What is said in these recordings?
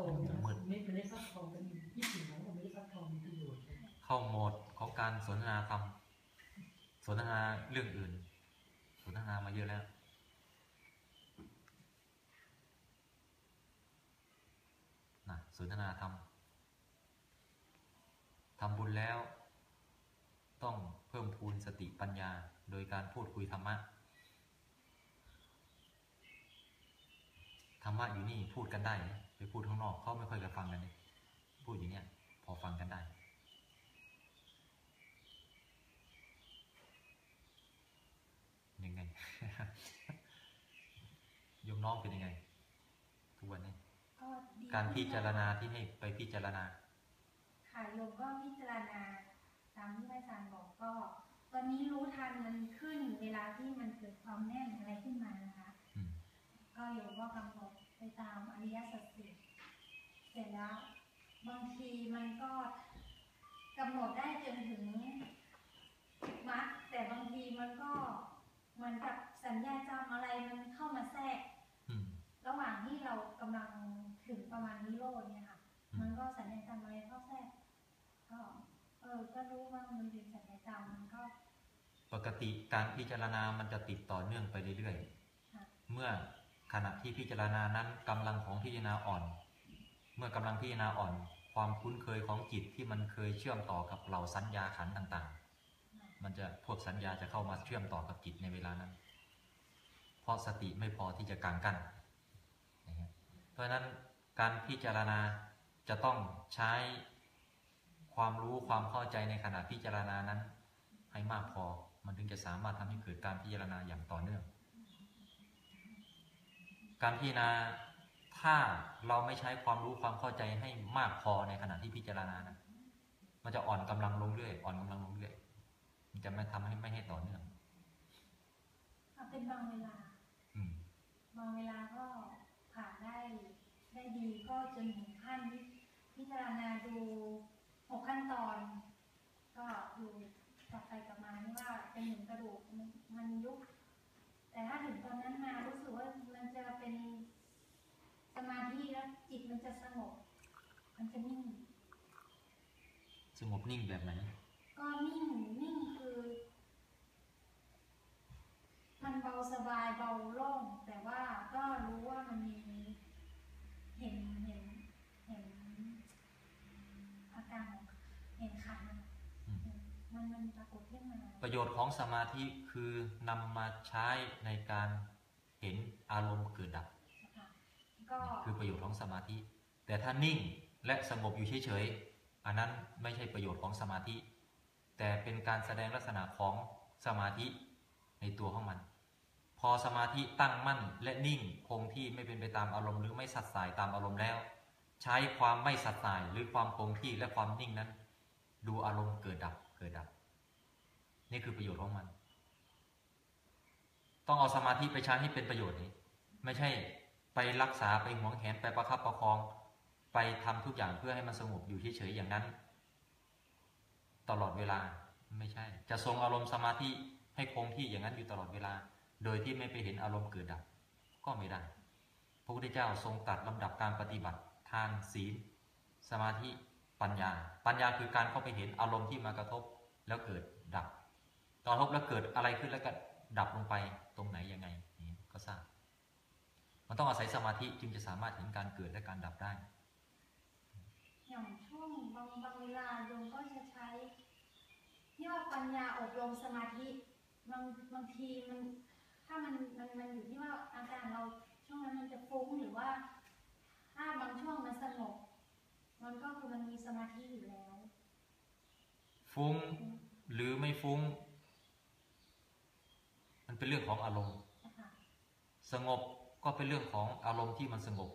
องนะไม่ไม่ได้ฟักทองเป็นยี่สิบของผมไม่ได้ฟักทองมีประโยชน์เข้าโหมดของการสนทนาธรรมสนทนาเรื่องอื่น สนทนามาเยอะแล้วนะสนทนาธรรมทำบุญแล้ว ต้องเพิ่มพูนสติปัญญาโดยการพูดคุยธรรมะธรรมะอยู่นี่พูดกันได้ ไปพูดข้างนอกเขาไม่ค่อยจะฟังกันเลยพูดอย่างเนี้ย พอฟังกันได้ ยังไงโยมน้องเป็นยังไง ทุกวันนี้ก็ดีการพิจารณาที่ให้ไปพิจารณาค่ะโยมก็พิจารณาตามที่พระอาจารย์บอกก็ ตอนนี้รู้ทันมันขึ้นเวลาที่มันเกิดความแน่นอะไรขึ้นมานะคะอืมก็โยมก็กำหนดไปตามอริยสัจสี่ เสร็จแล้ว บางทีมันก็กำหนดได้จนถึงมรรคแต่บางทีมันก็เหมือนกับสัญญาจำอะไรมันเข้ามาแทรกอืมระหว่างที่เรากำลังถึงประมาณนิโรธเนี่ยค่ะอืมมันก็สัญญาจำอะไรเข้าแทรกก็เออก็รู้ว่ามันเป็นสัญญาจำมันก็ปกติการพิจารณามันจะติดต่อเนื่องไปเรื่อยค่ะๆเมื่อขณะที่พิจารณานั้นกำลังของพิจารณาอ่อนเมื่อกำลังพิจารณาอ่อนความคุ้นเคยของจิตที่มันเคยเชื่อมต่อกับเหล่าสัญญาขันต่างๆ มันจะพวกสัญญาจะเข้ามาเชื่อมต่อกับจิตในเวลานั้น เพราะสติไม่พอที่จะกางกั้นเพราะฉะนั้นการพิจารณาจะต้องใช้ความรู้ความเข้าใจในขณะพิจารณานั้น ให้มากพอมันถึงจะสามารถทำให้เกิดการพิจารณาอย่างต่อเนื่อง การพิจารณา ถ้าเราไม่ใช้ความรู้ความเข้าใจให้มากพอในขณะที่พิจารณานะมันจะอ่อนกำลังลงเรื่อยอ่อนกำลังลงเรื่อยมันจะไม่ทำให้ไม่ให้ต่อเนื่องเอาเป็นบางเวลาอืมบางเวลาก็ผ่านได้ได้ดีก็จนถึงขั้นที่พิจารณาดูหกขั้นตอน ก็ดูกลับไปกลับมานี่ว่าเป็นหนึ่งกระดูกมันมันยุบแต่ถ้าถึงตอนนั้นมารู้สึกว่ามันจะเป็นส มาธิแล้วจิตมันจะสงบ มันจะนิ่ง สงบนิ่งแบบไหน ก็นิ่งนิ่งคือ มันเบาสบายเบาโล่ง แต่ว่าก็รู้ว่ามันมีเห็นเห็นเห็นอาการของเห็นขันธ์อืมมันมันปรากฏขึ้นมา ประโยชน์ของสมาธิคือนำมาใช้ในการเห็นอารมณ์เกิดดับนะ คือประโยชน์ของสมาธิ แต่ถ้านิ่งและสงบอยู่เฉยๆอันนั้นไม่ใช่ประโยชน์ของสมาธิ แต่เป็นการแสดงลักษณะของสมาธิในตัวของมัน พอสมาธิตั้งมั่นและนิ่งคงที่ไม่เป็นไปตามอารมณ์หรือไม่สัดสายตามอารมณ์แล้ว ใช้ความไม่สัดสายหรือความคงที่และความนิ่งนั้น ดูอารมณ์เกิดดับเกิดดับ นี่คือประโยชน์ของมัน ต้องเอาสมาธิไปใช้ให้เป็นประโยชน์นี้ ไม่ใช่ ไปรักษาไปหวงแหนไปประคับประคอง ไปทำทุกอย่างเพื่อให้มันสงบอยู่เฉยๆอย่างนั้น ตลอดเวลาไม่ใช่ จะทรงอารมณ์สมาธิให้คงที่อย่างนั้นอยู่ตลอดเวลา โดยที่ไม่ไปเห็นอารมณ์เกิดดับ ก็ไม่ได้พระพุทธเจ้าทรงตัดลำดับการปฏิบัติทานศีล สมาธิปัญญา ปัญญาคือการเข้าไปเห็นอารมณ์ที่มากระทบแล้วเกิดดับตอนกระทบแล้วเกิดอะไรขึ้นแล้วก็ดับลงไปตรงไหนยังไงนี่ก็ทราบ มันต้องอาศัยสมาธิจึงจะสามารถเห็นการเกิดและการดับได้ อย่างช่วงบางบางเวลาโยมก็จะใช้ที่ว่าปัญญาอบรมสมาธิบางบางทีมัน ถ้ามันมันมันอยู่ที่ว่าอาการเราช่วงนั้นมันจะฟุ้งหรือว่า ถ้าบางช่วงมันสงบมันก็คือมันมีสมาธิอยู่แล้ว ฟุ้งหรือไม่ฟุ้ง มันเป็นเรื่องของอารมณ์นะคะสงบ ก็เป็นเรื่องของอารมณ์ที่มันสงบ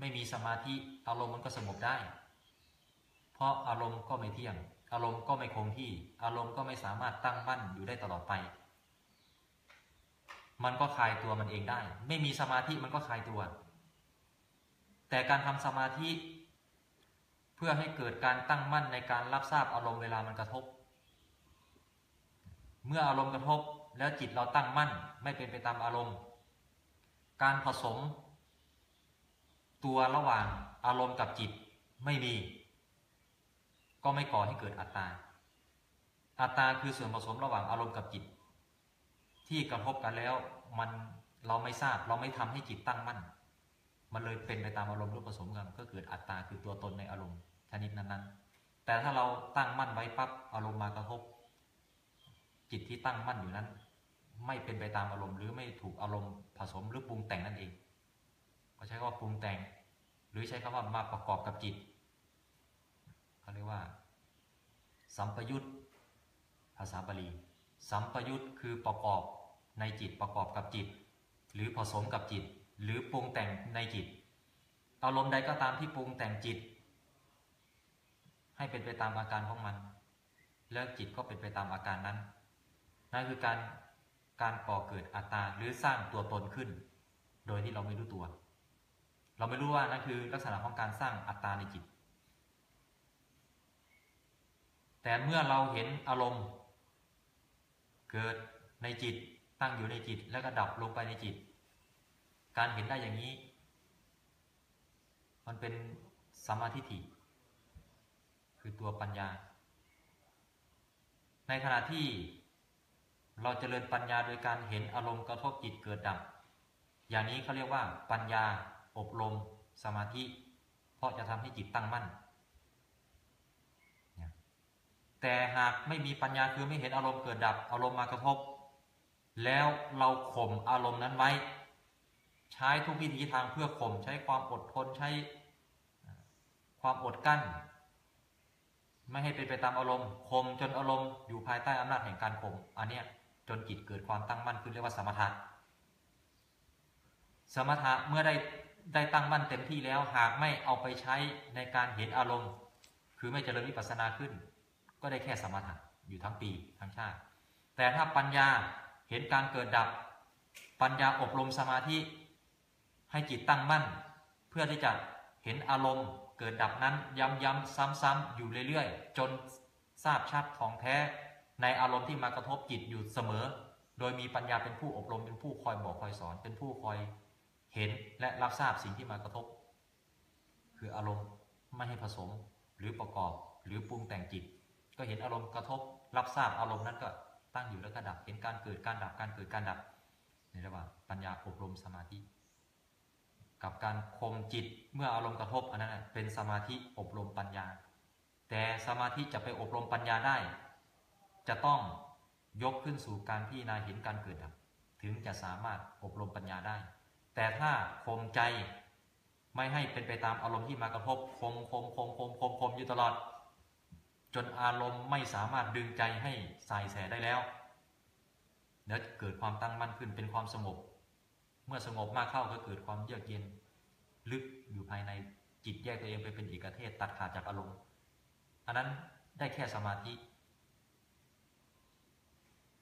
ไม่มีสมาธิอารมณ์มันก็สงบได้ เพราะอารมณ์ก็ไม่เที่ยง อารมณ์ก็ไม่คงที่ อารมณ์ก็ไม่สามารถตั้งมั่นอยู่ได้ตลอดไป มันก็คลายตัวมันเองได้ ไม่มีสมาธิมันก็คลายตัว แต่การทำสมาธิเพื่อให้เกิดการตั้งมั่นในการรับทราบอารมณ์เวลามันกระทบ เมื่ออารมณ์กระทบแล้วจิตเราตั้งมั่น ไม่เป็นไปตามอารมณ์ การผสม ตัวระหว่างอารมณ์กับจิตไม่มี ก็ไม่ก่อให้เกิดอัตตา อัตตาคือส่วนผสมระหว่างอารมณ์กับจิต ที่กระทบกันแล้วมันเราไม่ทราบเราไม่ทำให้จิตตั้งมั่น มันเลยเป็นไปตามอารมณ์รูปผสมกันก็เกิดอัตตาคือตัวตนในอารมณ์ชนิดนั้นๆ แต่ถ้าเราตั้งมั่นไว้ปั๊บอารมณ์มากระทบ จิตที่ตั้งมั่นอยู่นั้น ไม่เป็นไปตามอารมณ์ หรือไม่ถูกอารมณ์ผสมหรือปรุงแต่งนั่นเองก็ใช้คำว่าปรุงแต่ง หรือใช้คำว่ามาประกอบกับจิตเขาเรียกว่า สัมปยุตภาษาบาลีสัมปยุตคือประกอบในจิตประกอบกับจิต หรือผสมกับจิต หรือปรุงแต่งในจิต อารมณ์ใดก็ตามที่ปรุงแต่งจิต ให้เป็นไปตามอาการของมัน แล้วจิตก็เป็นไปตามอาการนั้นนั่นคือการ การก่อเกิดอัตตาหรือสร้างตัวตนขึ้น โดยที่เราไม่รู้ตัว เราไม่รู้ว่านั่นคือลักษณะของการสร้างอัตตาในจิต แต่เมื่อเราเห็นอารมณ์ เกิดในจิตตั้งอยู่ในจิตแล้วก็ดับลงไปในจิต การเห็นได้อย่างนี้ มันเป็นสมมาธิฏฐิคือตัวปัญญา ในขณะที่ เราจเจริญปัญญาโดยการเห็นอารมณ์กระทบจิตเกิดดับ อย่างนี้เขาเรียกว่าปัญญาอบรมสมาธิ เพราะจะทำให้จิตตั้งมั่น แต่หากไม่มีปัญญาคือไม่เห็นอารมณ์เกิดดับ อารมณ์มากระทบ แล้วเราข่มอารมณ์นั้นไว้ ใช้ทุกวิธีทางเพื่อข่มใช้ความอดทนใช้ความอดกั้น ไม่ให้เป็นไปตามอารมณ์ข่มจนอารมณ์อยู่ภายใต้อำนาจแห่งการข่มอันเนี้ย จนจิตเกิดความตั้งมั่นขึ้นเรียกว่าสมถะ สมถะเมื่อได้ได้ตั้งมั่นเต็มที่แล้วหากไม่เอาไปใช้ในการเห็นอารมณ์ คือไม่เจริญวิปัสสนาขึ้น ก็ได้แค่สมถะอยู่ทั้งปีทั้งชาติ แต่ถ้าปัญญาเห็นการเกิดดับ ปัญญาอบรมสมาธิ ให้จิตตั้งมั่น เพื่อที่จะเห็นอารมณ์ เกิดดับนั้นย้ำๆซ้ำๆอยู่เรื่อยๆ จนทราบชัดของแท้ ในอารมณ์ที่มากระทบจิตอยู่เสมอ โดยมีปัญญาเป็นผู้อบรมเป็นผู้คอยบอกคอยสอน เป็นผู้คอยเห็นและรับทราบสิ่งที่มากระทบ คืออารมณ์ไม่ให้ผสมหรือประกอบหรือปรุงแต่งจิต ก็เห็นอารมณ์กระทบ รับทราบอารมณ์นั้นก็ตั้งอยู่แล้วก็ดับเห็นการเกิดการดับการเกิดการดับในรียกว่างปัญญาอบรมสมาธิ กับการคมจิตเมื่ออารมณ์กระทบอันนั้นเป็นสมาธิอบรมปัญญา แต่สมาธิจะไปอบรมปัญญาได้ จะต้องยกขึ้นสู่การพิจารณาเห็นการเกิดดับถึงจะสามารถอบรมปัญญาได้ แต่ถ้าคมใจไม่ให้เป็นไปตามอารมณ์ที่มากระทบคมคมคมคมคมคมอยู่ตลอด จนอารมณ์ไม่สามารถดึงใจให้สายแสได้แล้วเดี๋ยวเกิดความตั้งมั่นขึ้นเป็นความสงบ เมื่อสงบมากเข้าก็เกิดความเยือกเย็น ลึกอยู่ภายในจิตแยกตัวเองไปเป็นเอกเทศตัดขาดจากอารมณ์อันนั้นได้แค่สมาธิ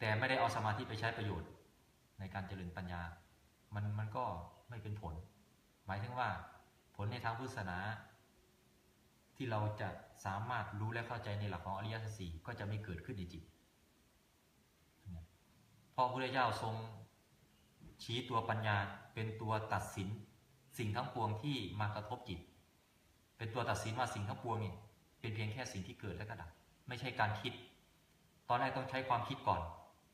แต่ไม่ได้เอาสมาธิไปใช้ประโยชน์ ในการเจริญปัญญา มันมันก็ไม่เป็นผล หมายถึงว่า ผลในทางพุทธศาสนา ที่เราจะสามารถรู้และเข้าใจในหลักของอริยสัจสี่ก็จะไม่เกิดขึ้นในจิตเพราะพระพุทธเจ้าทรงชี้ตัวปัญญาเป็นตัวตัดสิน สิ่งทั้งปวงที่มากระทบจิต เป็นตัวตัดสินว่าสิ่งทั้งปวงนี่เป็นเพียงแค่สิ่งที่เกิดและก็ดับไม่ใช่การคิด ตอนแรกต้องใช้ความคิดก่อน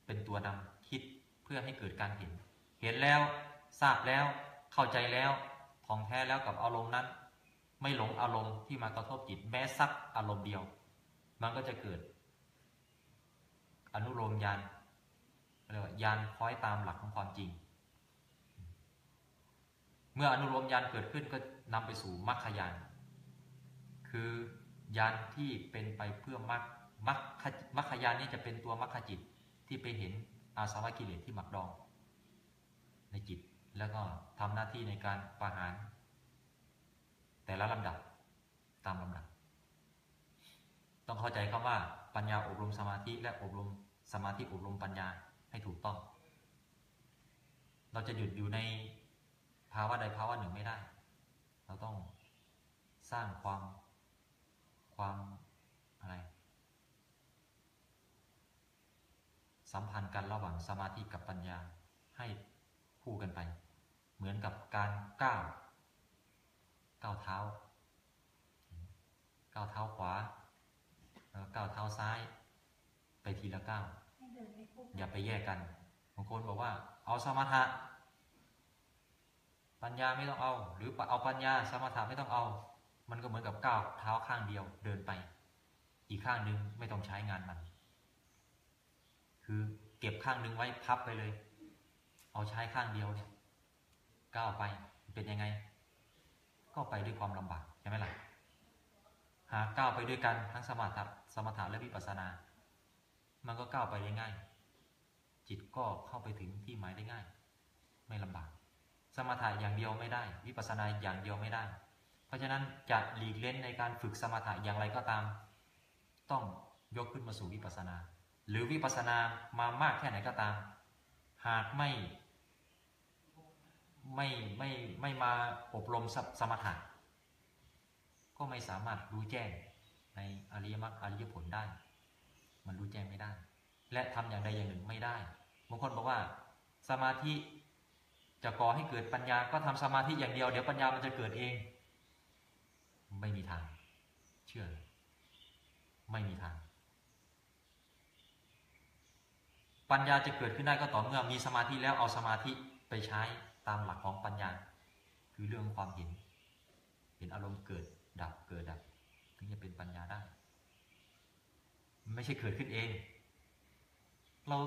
เป็นตัวนำคิดเพื่อให้เกิดการเห็น เห็นแล้วทราบแล้วเข้าใจแล้วท่องแท้แล้วกับอารมณ์นั้น ไม่หลงอารมณ์ที่มากระทบจิตแม้สักอารมณ์เดียว มันก็จะเกิด อนุโลมยานเรียกว่ายานคล้อยตามหลักของความจริง เมื่ออนุโลมยานเกิดขึ้นก็นำไปสู่มรรคยานคือยานที่เป็นไปเพื่อมรรคมรรคมรรคยานนี้จะเป็นตัวมรรคจิต ที่ไปเห็นอาสวะกิเลสที่หมักดอง ในจิตแล้วก็ทำหน้าที่ในการประหาร แต่ละลำดับตามลำดับ ต้องเข้าใจคำว่าปัญญาอบรมสมาธิและอบรมสมาธิอบรมปัญญาให้ถูกต้อง เราจะหยุดอยู่ในภาวะใดภาวะหนึ่งไม่ได้ เราต้องสร้างความความอะไร สัมพันธ์กันระหว่างสมาธิกับปัญญาให้คู่กันไป เหมือนกับการก้าวก้าวเท้าก้าวเท้าขวาแล้วก็ก้าวเท้าซ้าย ไปทีละก้าวให้เดินไปคู่อย่าไปแยกกันบางคนบอกว่า เอาสมถะปัญญาไม่ต้องเอา หรือเอาปัญญาสมถะไม่ต้องเอา มันก็เหมือนกับก้าวเท้าข้างเดียวเดินไป อีกข้างหนึ่งไม่ต้องใช้งานมัน คือเก็บข้างหนึ่งไว้พับไปเลย เอาใช้ข้างเดียวเนี่ยก้าวไปเป็นยังไง ก็ไปด้วยความลำบากใช่ไหมล่ะหากก้าวไปด้วยกันทั้งสมถะสมถะและวิปัสสนา มันก็ก้าวไปได้ง่าย จิตก็เข้าไปถึงที่หมายได้ง่าย ไม่ลำบาก สมถะอย่างเดียวไม่ได้ วิปัสสนาอย่างเดียวไม่ได้ เพราะฉะนั้นจะหลีกเล่นในการฝึกสมถะอย่างไรก็ตาม ต้องยกขึ้นมาสู่วิปัสสนา หรือวิปัสสนามามากแค่ไหนก็ตาม หากไม่ไม่ไม่ไม่มาอบรมสสมถะก็ไม่สามารถรู้แจ้งในอริยมรรคอริยผลได้ มันรู้แจ้งไม่ได้ และทำอย่างใดอย่างหนึ่งไม่ได้บางคนบอกว่าสมาธิจะก่อให้เกิดปัญญาก็ทำสมาธิอย่างเดียว เดี๋ยวปัญญามันจะเกิดเอง ไม่มีทาง เชื่อ ไม่มีทาง ปัญญาจะเกิดขึ้นได้ก็ต่อเมื่อมีสมาธิแล้วเอาสมาธิไปใช้ตามหลักของปัญญา คือเรื่องความเห็น เห็นอารมณ์เกิดดับเกิดดับถึงจะเป็นปัญญาได้ ไม่ใช่เกิดขึ้นเอง เรา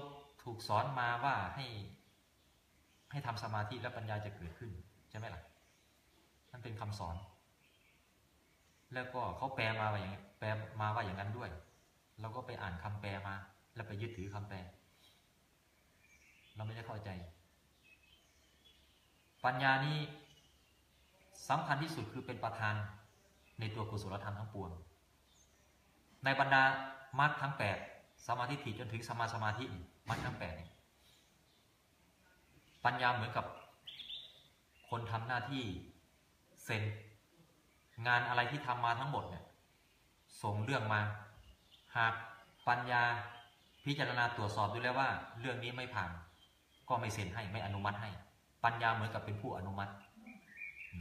ถูกสอนมาว่าให้ให้ทำสมาธิแล้วปัญญาจะเกิดขึ้นใช่ไหมล่ะนั่นเป็นคำสอน แล้วก็เขาแปลมาว่าอย่างแปลมาว่าอย่างนั้นด้วย เราก็ไปอ่านคำแปลมา แล้วไปยึดถือคำแปล เราไม่ได้เข้าใจ ปัญญานี้สำคัญที่สุดคือเป็นประธานในตัวกุศลธรรมทั้งปวง ในบรรดามรรคทั้งแปดสมาธิถิจนถึงสมาสมาธิมรรคทั้งแปดเนี่ยปัญญาเหมือนกับคนทำหน้าที่เซ็นงานอะไรที่ทำมาทั้งหมดเนี่ยส่งเรื่องมา หากปัญญาพิจารณาตรวจสอบดูแล้วว่า เรื่องนี้ไม่ผ่าน ก็ไม่เซ็นให้ไม่อนุมัติให้ ปัญญาเหมือนกับเป็นผู้อนุมัติ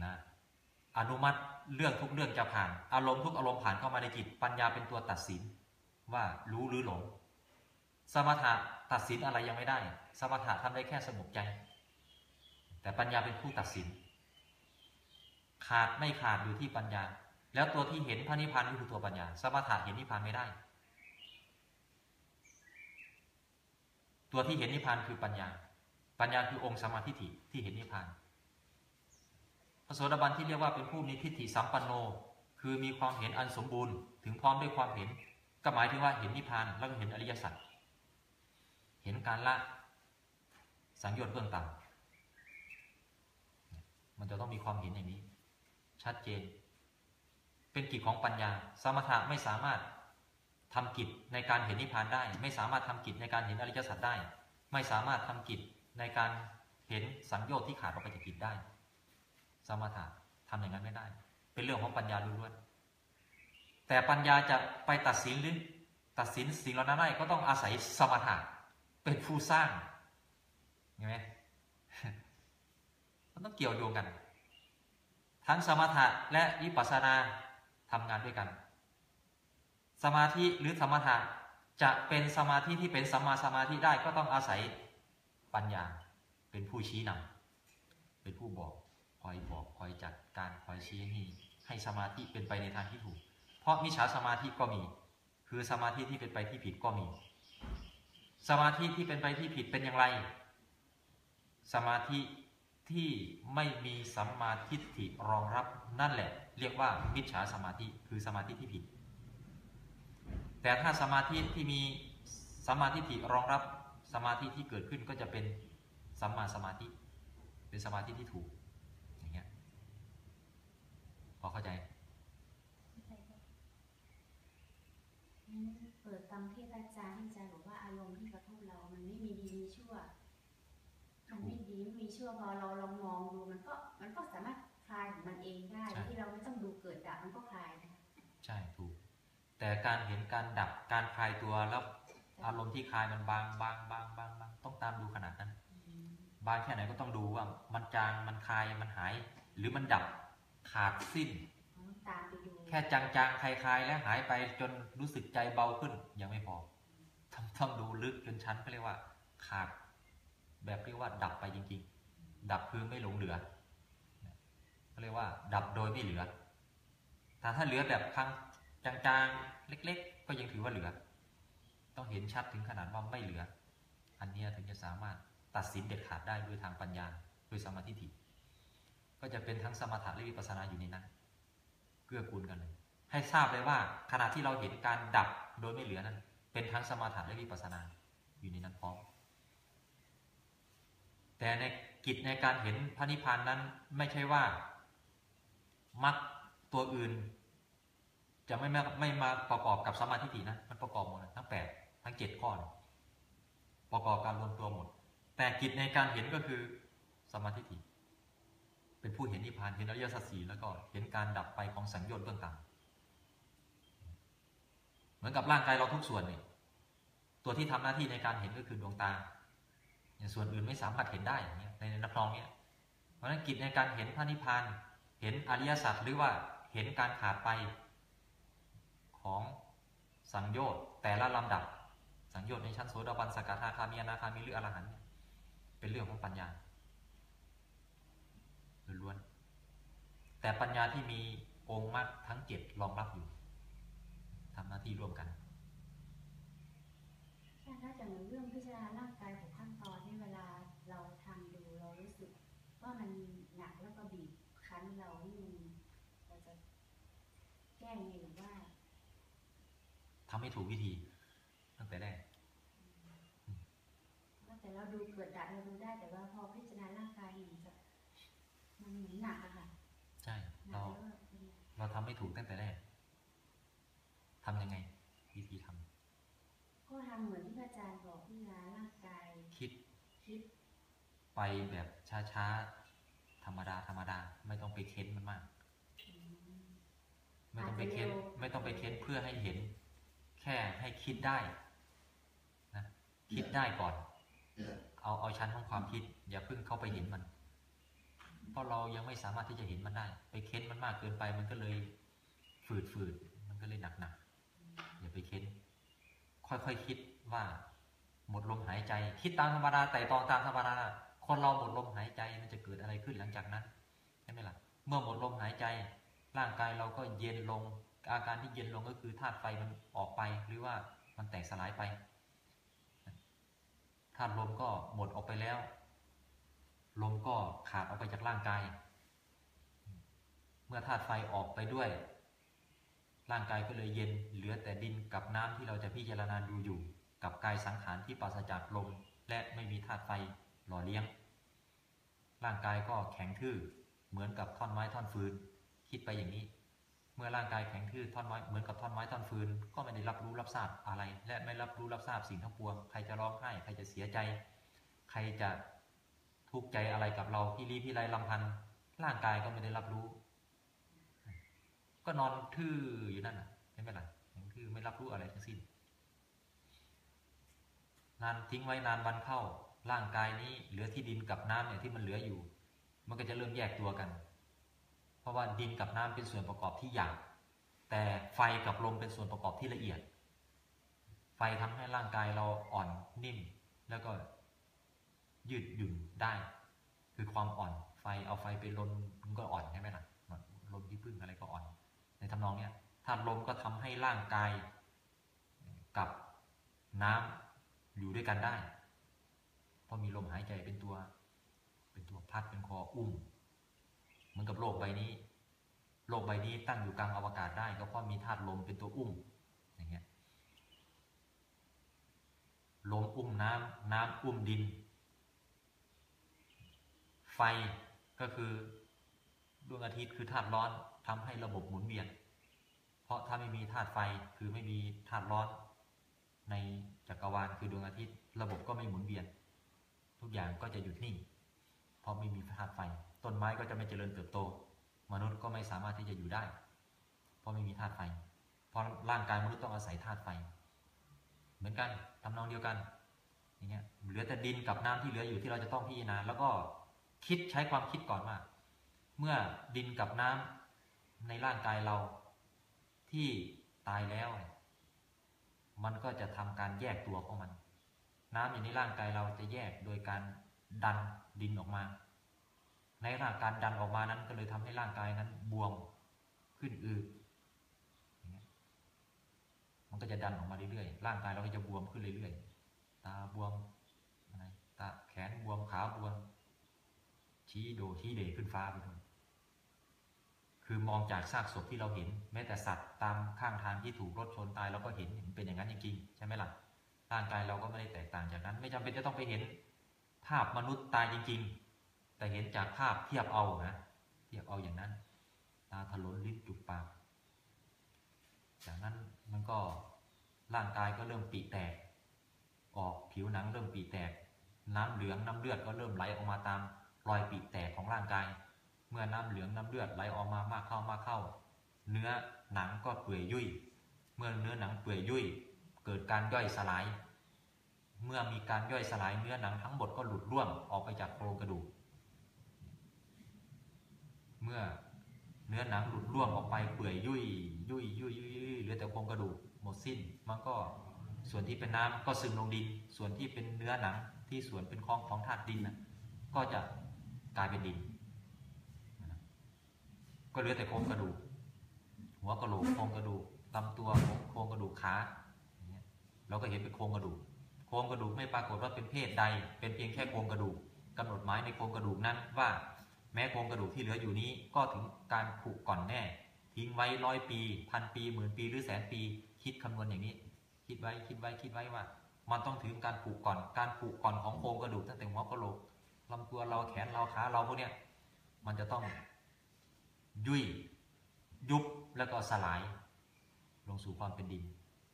นะอนุมัติเรื่องทุกเรื่องจะผ่าน อารมณ์ทุกอารมณ์ผ่านเข้ามาในจิต ปัญญาเป็นตัวตัดสินว่ารู้หรือหลง สมถะตัดสินอะไรยังไม่ได้ สมถะทำได้แค่สงบใจ แต่ปัญญาเป็นผู้ตัดสิน ขาดไม่ขาดอยู่ที่ปัญญา แล้วตัวที่เห็นพระนิพพานก็คือตัวปัญญา สมถะเห็นนิพพานไม่ได้ ตัวที่เห็นนิพพานคือปัญญา ปัญญาคือองค์สมาธิฐิที่เห็นนิพพาน พระโสดาบันที่เรียกว่าเป็นผู้มีทิฏฐิสัมปันโน คือมีความเห็นอันสมบูรณ์ ถึงพร้อมด้วยความเห็น ก็หมายถึงว่าเห็นนิพพานแล้วก็เห็นอริยสัจ เห็นการละสังโยชน์เบื้องต่ำมันจะต้องมีความเห็นอย่างนี้ ชัดเจน เป็นกิจของปัญญา สมถะไม่สามารถทำกิจในการเห็นนิพพานได้ ไม่สามารถทำกิจในการเห็นอริยสัจได้ ไม่สามารถทำกิจ ในการเห็นสังโยชน์ที่ขาดออกไปจากกิจได้ สมถะทำอย่างนั้นไม่ได้ เป็นเรื่องของปัญญาล้วนๆแต่ปัญญาจะไปตัดสินหรือตัดสินสิ่งเหล่านั้นได้ก็ต้องอาศัยสมถะเป็นผู้สร้างเห็นไหมมันต้องเกี่ยวโยงกัน ทั้งสมถะและวิปัสสนาทำงานด้วยกัน สมาธิหรือสมถะจะเป็นสมาธิที่เป็นสัมมาสมาธิได้ก็ต้องอาศัย ปัญญาเป็นผู้ชี้นำเป็นผู้บอกคอยบอกคอยจัดการคอยชี้ให้ให้สมาธิเป็นไปในทางที่ถูก เพราะมิจฉาสมาธิก็มี คือสมาธิที่เป็นไปที่ผิดก็มี สมาธิที่เป็นไปที่ผิดเป็นอย่างไร สมาธิที่ไม่มีสัมมาทิฏฐิรองรับนั่นแหละ เรียกว่ามิจฉาสมาธิคือสมาธิที่ผิด แต่ถ้าสมาธิที่มีสัมมาทิฏฐิรองรับ สมาธิที่เกิดขึ้นก็จะเป็นสัมมาสมาธิ เป็นสมาธิที่ถูก อย่างเงี้ย พอเข้าใจเปิดตามที่อาจารย์ที่อาจารย์บอกว่าอารมณ์ที่กระทบเรา มันไม่มีดีมีชั่ว มันไม่ดีไม่มีชั่วพอเราลองมองดูมันก็มันก็สามารถคลายของมันเองได้ใช่ที่เราไม่ต้องดูเกิดดับมันก็คลายนะคะใช่ถูก แต่การเห็นการดับการคลายตัวแล้ว อารมณ์ที่คลายมันบางบางบางบางบางต้องตามดูขนาดนั้น บางแค่ไหนก็ต้องดูว่ามันจางมันคลายมันหาย หรือมันดับขาดสิ้นเราต้องตามไปดูแค่จางๆคลายๆและหายไปจนรู้สึกใจเบาขึ้นยังไม่พอต้องต้องดูลึกจนชั้นก็เรียกว่า ขาด แบบเรียกว่า ดับไปจริง ๆ ดับคือไม่หลงเหลือก็เรียกว่า ดับโดยไม่เหลือแต่ถ้าเหลือแบบครั้งจางๆ เล็ก ๆ ก็ยังถือว่าเหลือ ต้องเห็นชัดถึงขนาดว่าไม่เหลือ อันนี้ถึงจะสามารถตัดสินเด็ดขาดได้ด้วยทางปัญญาด้วยสมาธิฐิก็จะเป็นทั้งสมถะและวิปัสสนาอยู่ในนั้นเกื้อกูลกันเลย ให้ทราบเลยว่าขณะที่เราเห็นการดับโดยไม่เหลือนั้น เป็นทั้งสมาธิและวิปัสสนาอยู่ในนั้นพร้อมแต่ในกิจในการเห็นพระนิพพานนั้นไม่ใช่ว่ามรรคตัวอื่น จะไม่มาไม่มาประกอบกับสมาธิฐินะมันประกอบหมดทั้งแปด ทั้งเจ็ดข้อประกอบการรวมตัวหมด แต่กิจในการเห็นก็คือสมาธิเป็นผู้เห็นนิพพานเห็นอริยสัจสี่แล้วก็เห็นการดับไปของสังโยชน์เบื้องต่ำเหมือนกับร่างกายเราทุกส่วนเนี่ยตัวที่ทำหน้าที่ในการเห็นก็คือดวงตาอย่างส่วนอื่นไม่สามารถเห็นได้อย่างเงี้ยในนับรองเนี้ยเพราะฉะนั้นกิจในการเห็นพระนิพพานเห็นอริยสัจหรือว่าเห็นการขาดไปของสังโยชน์แต่ละลำดับ สังโยชน์ในชั้นโสดาบันสกทาคามีอนาคามีหรืออรหันต์เนี่ยเป็นเรื่องของปัญญาล้วนๆแต่ปัญญาที่มีองค์มรรคทั้งเจ็ดรองรับอยู่ทำหน้าที่ร่วมกันใช่ถ้าอย่างเรื่องพิจารณาร่างกายของขั้นตอนที่เวลาเราทำดูเรารู้สึก ว่ามันหนักแล้วก็บีบคั้นเรานี่มันเราจะแก้ยังไงหรือว่าทำให้ถูกวิธี ตั้งแต่แรก ว่าแต่เรา ดูเกิดดับเราดูได้แต่ว่าพอพิจารณาร่างกายมันจะมันเหมือนหนักอะค่ะใช่หนัเรากแล้วก็เป็นเราทำไม่ถูกตั้งแต่แรกทำยังไงวิธีทำก็ทำเหมือนที่พระอาจารย์บอกพิจารณาร่างกาย คิดคิด ไปแบบช้าๆธรรมดาธรรมดา ไม่ต้องไปเค้นมันมากอืมไม่ต้องไปเค้นอาจจะเร็วไม่ต้องไปเค้นเพื่อให้เห็น แค่ให้คิดได้นะคิดได้ก่อน เอาเอาชั้นของความคิด อย่าเพิ่งเข้าไปเห็นมัน เพราะเรายังไม่สามารถที่จะเห็นมันได้ ไปเค้นมันมากเกินไปมันก็เลยฝืดฝืดมันก็เลยหนักหนักอย่าไปเค้น ค่อยๆคคิดว่า หมดลมหายใจ คิดตามธรรมดาแต่ตองตามธรรมดาคนเราหมดลมหายใจมันจะเกิดอะไรขึ้นหลังจากนั้นใช่ไหมล่ะเมื่อหมดลมหายใจ ร่างกายเราก็เย็นลง อาการที่เย็นลงก็คือธาตุไฟมันออกไปหรือว่ามันแตกสลายไปาตุลมก็หมดออกไปแล้ว ลมก็ขาดออกไปจากร่างกาย เมื่อธาตุไฟออกไปด้วย ร่างกายก็เลยเย็น เหลือแต่ดินกับน้ำที่เราจะพิจารณาดูอยู่ กับกายสังขารที่ปราศจากลม และไม่มีธาตุไฟหล่อเลี้ยง ร่างกายก็แข็งทื่อเหมือนกับท่อนไม้ท่อนฟืน คิดไปอย่างนี้ มื่อร่างกายแข็งทื่อท่อนไม้เหมือนกับท่อนไม้ท่อนฟืน ก็ไม่ได้รับรู้รับทราบอะไร และไม่รับรู้รับทราบสิ่งทั้งปวง ใครจะร้องไห้ใครจะเสียใจ ใครจะทุกข์ใจอะไรกับเราพี่รีพี่ไรลำพันธ์ร่างกายก็ไม่ได้รับรู้ ก็นอนทื่ออยู่นั่นน่ะเห็นไหมล่ะแข็งทื่อไม่รับรู้อะไรทั้งสิ้น นานทิ้งไว้นานวันเข้า ร่างกายนี้เหลือที่ดินกับน้ำเนี่ยที่มันเหลืออยู่ มันก็จะเริ่มแยกตัวกัน เพราะว่าดินกับน้ำเป็นส่วนประกอบที่หยาบแต่ไฟกับลมเป็นส่วนประกอบที่ละเอียด ไฟทำให้ร่างกายเราอ่อนนิ่ม แล้วก็ยืดหยุ่นได้ คือความอ่อนไฟเอาไฟไปลนมันก็อ่อนใช่ไหมล่ะลมที่พึ่งอะไรก็อ่อน ในทำนองเนี้ยถ้าลมก็ทำให้ร่างกายกับน้ำอยู่ด้วยกันได้ เพราะมีลมหายใจเป็นตัว เป็นตัวพัดเป็นคออุ้ม เหมือนกับโลกใบนี้ โลกใบนี้ตั้งอยู่กลางอวกาศได้ ก็เพราะมีธาตุลมเป็นตัวอุ้มอย่างเงี้ยลมอุ้มน้ำน้ำอุ้มดิน ไฟก็คือดวงอาทิตย์คือธาตุร้อนทำให้ระบบหมุนเวียน เพราะถ้าไม่มีธาตุไฟคือไม่มีธาตุร้อน ในจักรวาลคือดวงอาทิตย์ ระบบก็ไม่หมุนเวียน ทุกอย่างก็จะหยุดนิ่งเพราะไม่มีธาตุไฟ ต้นไม้ก็จะไม่เจริญเติบโต มนุษย์ก็ไม่สามารถที่จะอยู่ได้ เพราะไม่มีธาตุไฟ เพราะร่างกายมนุษย์ต้องอาศัยธาตุไฟ เหมือนกันทำนองเดียวกันอย่างเงี้ยเหลือแต่ดินกับน้ำที่เหลืออยู่ที่เราจะต้องพิจารณาแล้วก็คิดใช้ความคิดก่อนว่า เมื่อดินกับน้ำในร่างกายเราที่ตายแล้ว มันก็จะทำการแยกตัวของมัน น้ำอยู่ในร่างกายเราจะแยกโดยการดันดินออกมา ในร่างการดันออกมานั้นก็เลยทำให้ร่างกายนั้นบวมขึ้นอืดมันก็จะดันออกมาเรื่อยๆร่างกายเราก็จะบวมขึ้นเรื่อยๆ ตาบวมอะไรตาแขนบวมขาบวม ชี้โดชี้เดขึ้นฟ้าไปด้วยคือมองจากซากศพที่เราเห็น แม้แต่สัตว์ตามข้างทางที่ถูกรถชนตายเราก็เห็นเป็นอย่างนั้นจริงๆใช่ไหมล่ะร่างกายเราก็ไม่ได้แตกต่างจากนั้น ไม่จำเป็นจะต้องไปเห็น ภาพมนุษย์ตายจริง ๆ แต่เห็นจากภาพเทียบเอานะเทียบเอาอย่างนั้น ตาถลนลิ้นจุกปากจากนั้นมันก็ร่างกายก็เริ่มปีแตก ออกผิวหนังเริ่มปีแตก น้ำเหลืองน้ำเลือดก็เริ่มไหลออกมาตามรอยปีแตกของร่างกาย เมื่อน้ำเหลืองน้ำเลือดไหลออกมามากเข้ามากเข้า เนื้อหนังก็เปื่อยยุ่ยเมื่อเนื้อหนังเปื่อยยุ่ยเกิดการย่อยสลาย เมื่อมีการย่อยสลายเนื้อหนังทั้งหมดก็หลุดร่วงออกไปจากโครงกระดูก เมื่อเนื้อหนังหลุดร่วงออกไปเปื่อยยุ่ยยุ่ยยุ่ยยุ่ยยยเหลือแต่โครงกระดูกหมดสิ้น มันก็ส่วนที่เป็นน้ำก็ซึมลงดิน ส่วนที่เป็นเนื้อหนังที่ส่วนเป็นของของธาตุดินนะก็จะกลายเป็นดิน ก็เหลือแต่โครงกระดูกหัวกระโหลกโครงกระดูกลำตัวโครงกระดูกขาเราก็เห็นเป็นโครงกระดูกโครงกระดูกไม่ปรากฏว่าเป็นเพศใด เป็นเพียงแค่โครงกระดูกกำหนดหมายในโครงกระดูกนั้นว่า แม้โครงกระดูกที่เหลืออยู่นี้ก็ถึงการผุก่อนแน่ ทิ้งไว้ร้อยปีพันปีหมื่นปีหรือแสนปี คิดคำนวณอย่างนี้ คิดไว้คิดไว้คิดไว้ว่า มันต้องถึงการผุก่อน การผุก่อนของโครงกระดูกตั้งแต่หัวกระโหลกลำตัวเราแขนเราขาเราพวกเนี้ยมันจะต้องยุ่ยยุบแล้วก็สลาย ลงสู่ความเป็นดิน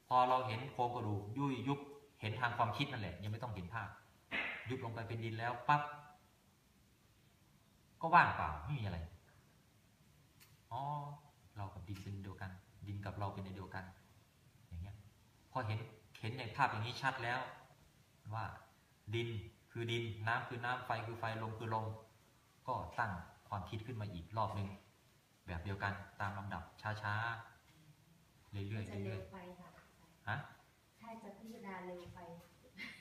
พอเราเห็นโครงกระดูกยุ่ยยุบเห็นทางความคิดนั่นแหละ ยังไม่ต้องเห็นภาพ ยุบลงไปเป็นดินแล้วปั๊บ ก็ว่างเปล่าไม่มีอะไร อ๋อ เรากับดินเป็นเดียวกัน ดินกับเราเป็นในเดียวกัน อย่างเงี้ย พอเห็นเห็นในภาพอย่างนี้ชัดแล้ว ว่าดินคือดินน้ำคือน้ำไฟคือไฟลมคือลมก็ตั้งความคิดขึ้นมาอีกรอบหนึ่งแบบเดียวกันตามลำดับช้าๆเรื่อยๆจะเรื่เร็อวยไปค่ะๆฮะถ้าจะพิจารณาเร็วไป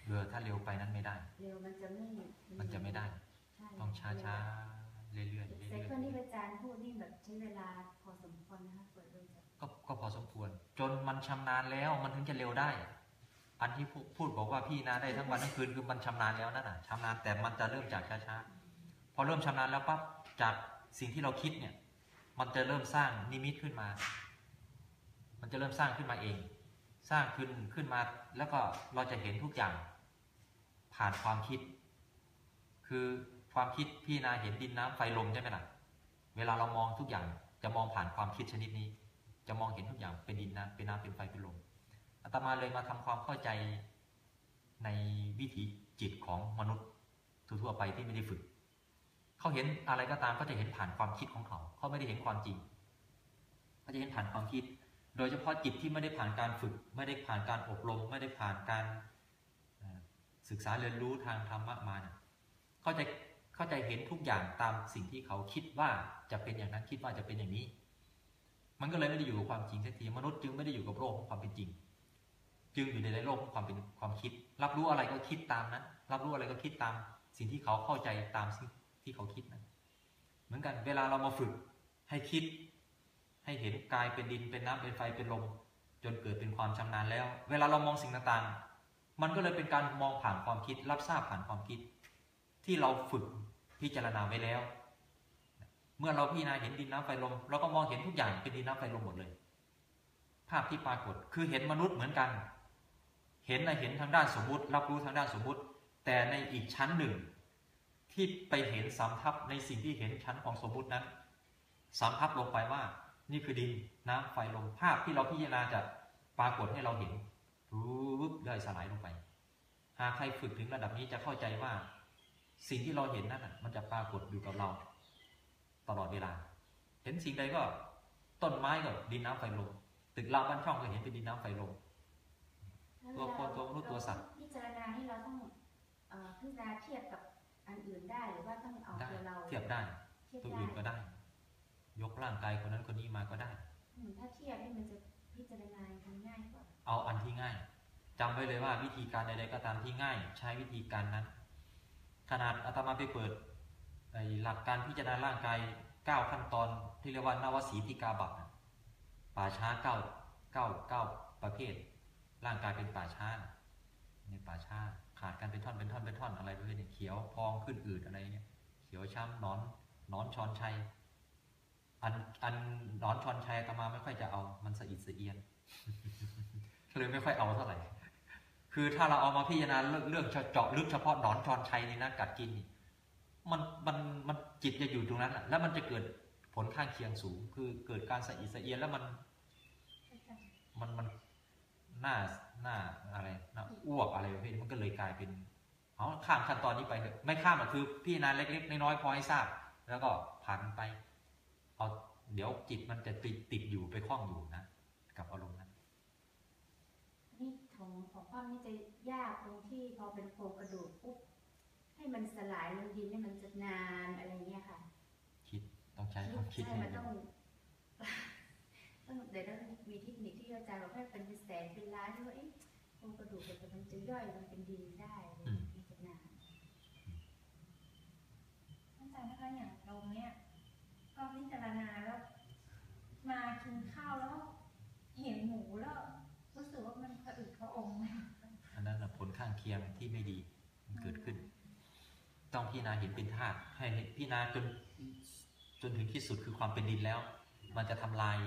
เรือถ้าเร็วไปนั้นไม่ได้ เร็วมันจะไม่มันจะไม่ได้ใช่ต้องช้าๆ เรื่อยๆเรื่อยเซ็กคนที่อาจารย์พูดนี่แบบใช้เวลาพอสมควรนะคะเปิดเริ่มจากๆก็ก็พอสมควร จนมันชำนาญแล้วมันถึงจะเร็วได้ อันที่พูพูดบอกว่าพี่นาได้ทั้งวันทั้งคืนคือมันชำนาญแล้วนั่นน่ะชำนาญแต่มันจะเริ่มจากช้าๆพอเริ่มชำนาญแล้วปั๊บจากสิ่งที่เราคิดเนี่ย มันจะเริ่มสร้างนิมิตขึ้นมา มันจะเริ่มสร้างขึ้นมาเอง สร้างขึ้นขึ้นมา แล้วก็เราจะเห็นทุกอย่าง ผ่านความคิด คือ ความคิดพี่นาเห็นดินน้ำไฟลมใช่ไหมล่ะ เวลาเรามองทุกอย่างจะมองผ่านความคิดชนิดนี้ จะมองเห็นทุกอย่างเป็นดินน้ำเป็นน้ำเป็นไฟเป็นลมอาตมาเลยมาทำความเข้าใจในวิถีจิตของมนุษย์ทั่วไปที่ไม่ได้ฝึก เขาเห็นอะไรก็ตามก็จะเห็นผ่านความคิดของเขา เขาไม่ได้เห็นความจริงเขาจะเห็นผ่านความคิด โดยเฉพาะจิตที่ไม่ได้ผ่านการฝึก ไม่ได้ผ่านการอบรม ไม่ได้ผ่านการศึกษาเรียนรู้ทางธรรมะมาเนี่ยเขาจะ เข้าใจเห็นทุกอย่างตามสิ่งที่เขาคิดว่าจะเป็นอย่างนั้นคิดว่าจะเป็นอย่างนี้ มันก็เลยไม่ได้อยู่กับความจริงสักทีมนุษย์จึงไม่ได้อยู่กับโลกของความเป็นจริง จึงอยู่ในโลกของความเป็นความคิด รับรู้อะไรก็คิดตามนั้น รับรู้อะไรก็คิดตาม สิ่งที่เขาเข้าใจตามสิ่งที่เขาคิดนั้น เหมือนกันเวลาเรามาฝึกให้คิด ให้เห็นกายเป็นดินเป็นน้ำเป็นไฟเป็นลมจนเกิดเป็นความชำนาญแล้ว เวลาเรามองสิ่งต่างๆ มันก็เลยเป็นการมองผ่านความคิด รับทราบผ่านความคิด ที่เราฝึก พิจารณาไว้แล้ว เมื่อเราพิจารณาเห็นดินน้ำไฟลมเราก็มองเห็นทุกอย่างเป็นดินน้ำไฟลมหมดเลย ภาพที่ปรากฏคือเห็นมนุษย์เหมือนกัน เห็นในเห็นทางด้านสมมุติ รับรู้ทางด้านสมมุติ แต่ในอีกชั้นหนึ่ง ที่ไปเห็นสำทับในสิ่งที่เห็นชั้นของสมมุตินั้นสำทับลงไปว่า นี่คือดินน้ำไฟลมภาพที่เราพิจารณาจะปรากฏให้เราเห็นรูปย่อยสลายลงไป หากใครฝึกถึงระดับนี้จะเข้าใจว่า สิ่งที่เราเห็นนั่นน่ะมันจะปรากฏอยู่กับเรา ตลอดเวลา เห็นสิ่งใดก็ต้นไม้ก็ดินน้ำไฟลมตึกรามบ้านช่องก็เห็นเป็นดินน้ำไฟลมตัวคนตัวมนุษย์ตัวสัตว์พิจารณาที่เราต้องเอ่อพิจารณาเทียบกับอันอื่นได้หรือว่าต้องเอาได้ตัวเราเทียบได้เทีทียบตัวได้อื่นก็ได้ ยกร่างกายคนนั้นคนนี้มาก็ได้อืมถ้าเทียบนี่มันจะพิจารณาทำง่ายกว่าเอาอันที่ง่ายจำไว้เลยว่าวิธีการใดๆก็ตามที่ง่าย ใช้วิธีการนั้น ขนาดอาตมาไปเปิดหลักการพิจารณาร่างกายเก้าขั้นตอนที่เรียกว่านวสีธิกาบัตป่าช้าเก้าเก้าเก้าประเภท ร่างกายเป็นป่าช้าในป่าช้าขาดกันเป็นท่อนเป็นท่อนเป็นท่อนอะไรประเนี้เขียวพองขึ้นอืดอะไรเงี้ยเขียวช้ำนอนนอนชอนชัยอันอันนอนชอนชัยอาตมาไม่ค่อยจะเอามันสะอิดสะเอียนเลยไม่ค่อยเอาเท่าไหร่ คือถ้าเราเอามาพิจารณาเรื่องเจาะลึกเฉพาะหนอนชอนชัยนี่นะกัดกินมันมันมันจิตจะอยู่ตรงนั้นแหละแล้วมันจะเกิดผลข้างเคียงสูง คือเกิดการสะอิดสะเอียนแล้วมัน มันมันหน้าหน้าอะไรหน้าอ้วกอะไรประเภทนี้มันก็เลยกลายเป็นเอาข้ามขั้นตอนนี้ไปเถอะไม่ข้ามหรอกคือพิจารณาเล็กๆน้อยๆพอให้ทราบ แล้วก็ผ่านไปเอาเดี๋ยวจิตมันจะติดติดอยู่ไปคล้องอยู่นะ กับอารมณ์นั้นนี่ ของของความนี่จะยากตรงที่พอเป็นโครงกระดูกปุ๊บให้มันสลายลงดินเนี่ยมันจะนานอะไรเงี้ยค่ะ คิดต้องใช้ความคิดใช่ให้มันเยต้ออะงต้องเดี๋ยวต้องมีเทคนิคที่อาจารย์บอกให้เป็นแสนเป็นล้านที่ว่าเอ๊ะโครงกระดูกเดี๋ยวมันจะย่อยลงเป็นดินได้อะไรอย่างเงี้ยมันจะนานอาจารย์นะคะอย่างเราเนี่ยก็พิจารณาแล้ว มากินข้าวแล้วเห็นหมูแล้วรู้สึกว่ามันผะ อันนั้นผลข้างเคียงที่ไม่ดีมันเกิดขึ้น ต้องพิจารณาเห็นเป็นธาตุให้เห็นพิจารณาจนจนถึงที่สุดคือความเป็นดินแล้ว มันจะทำลาย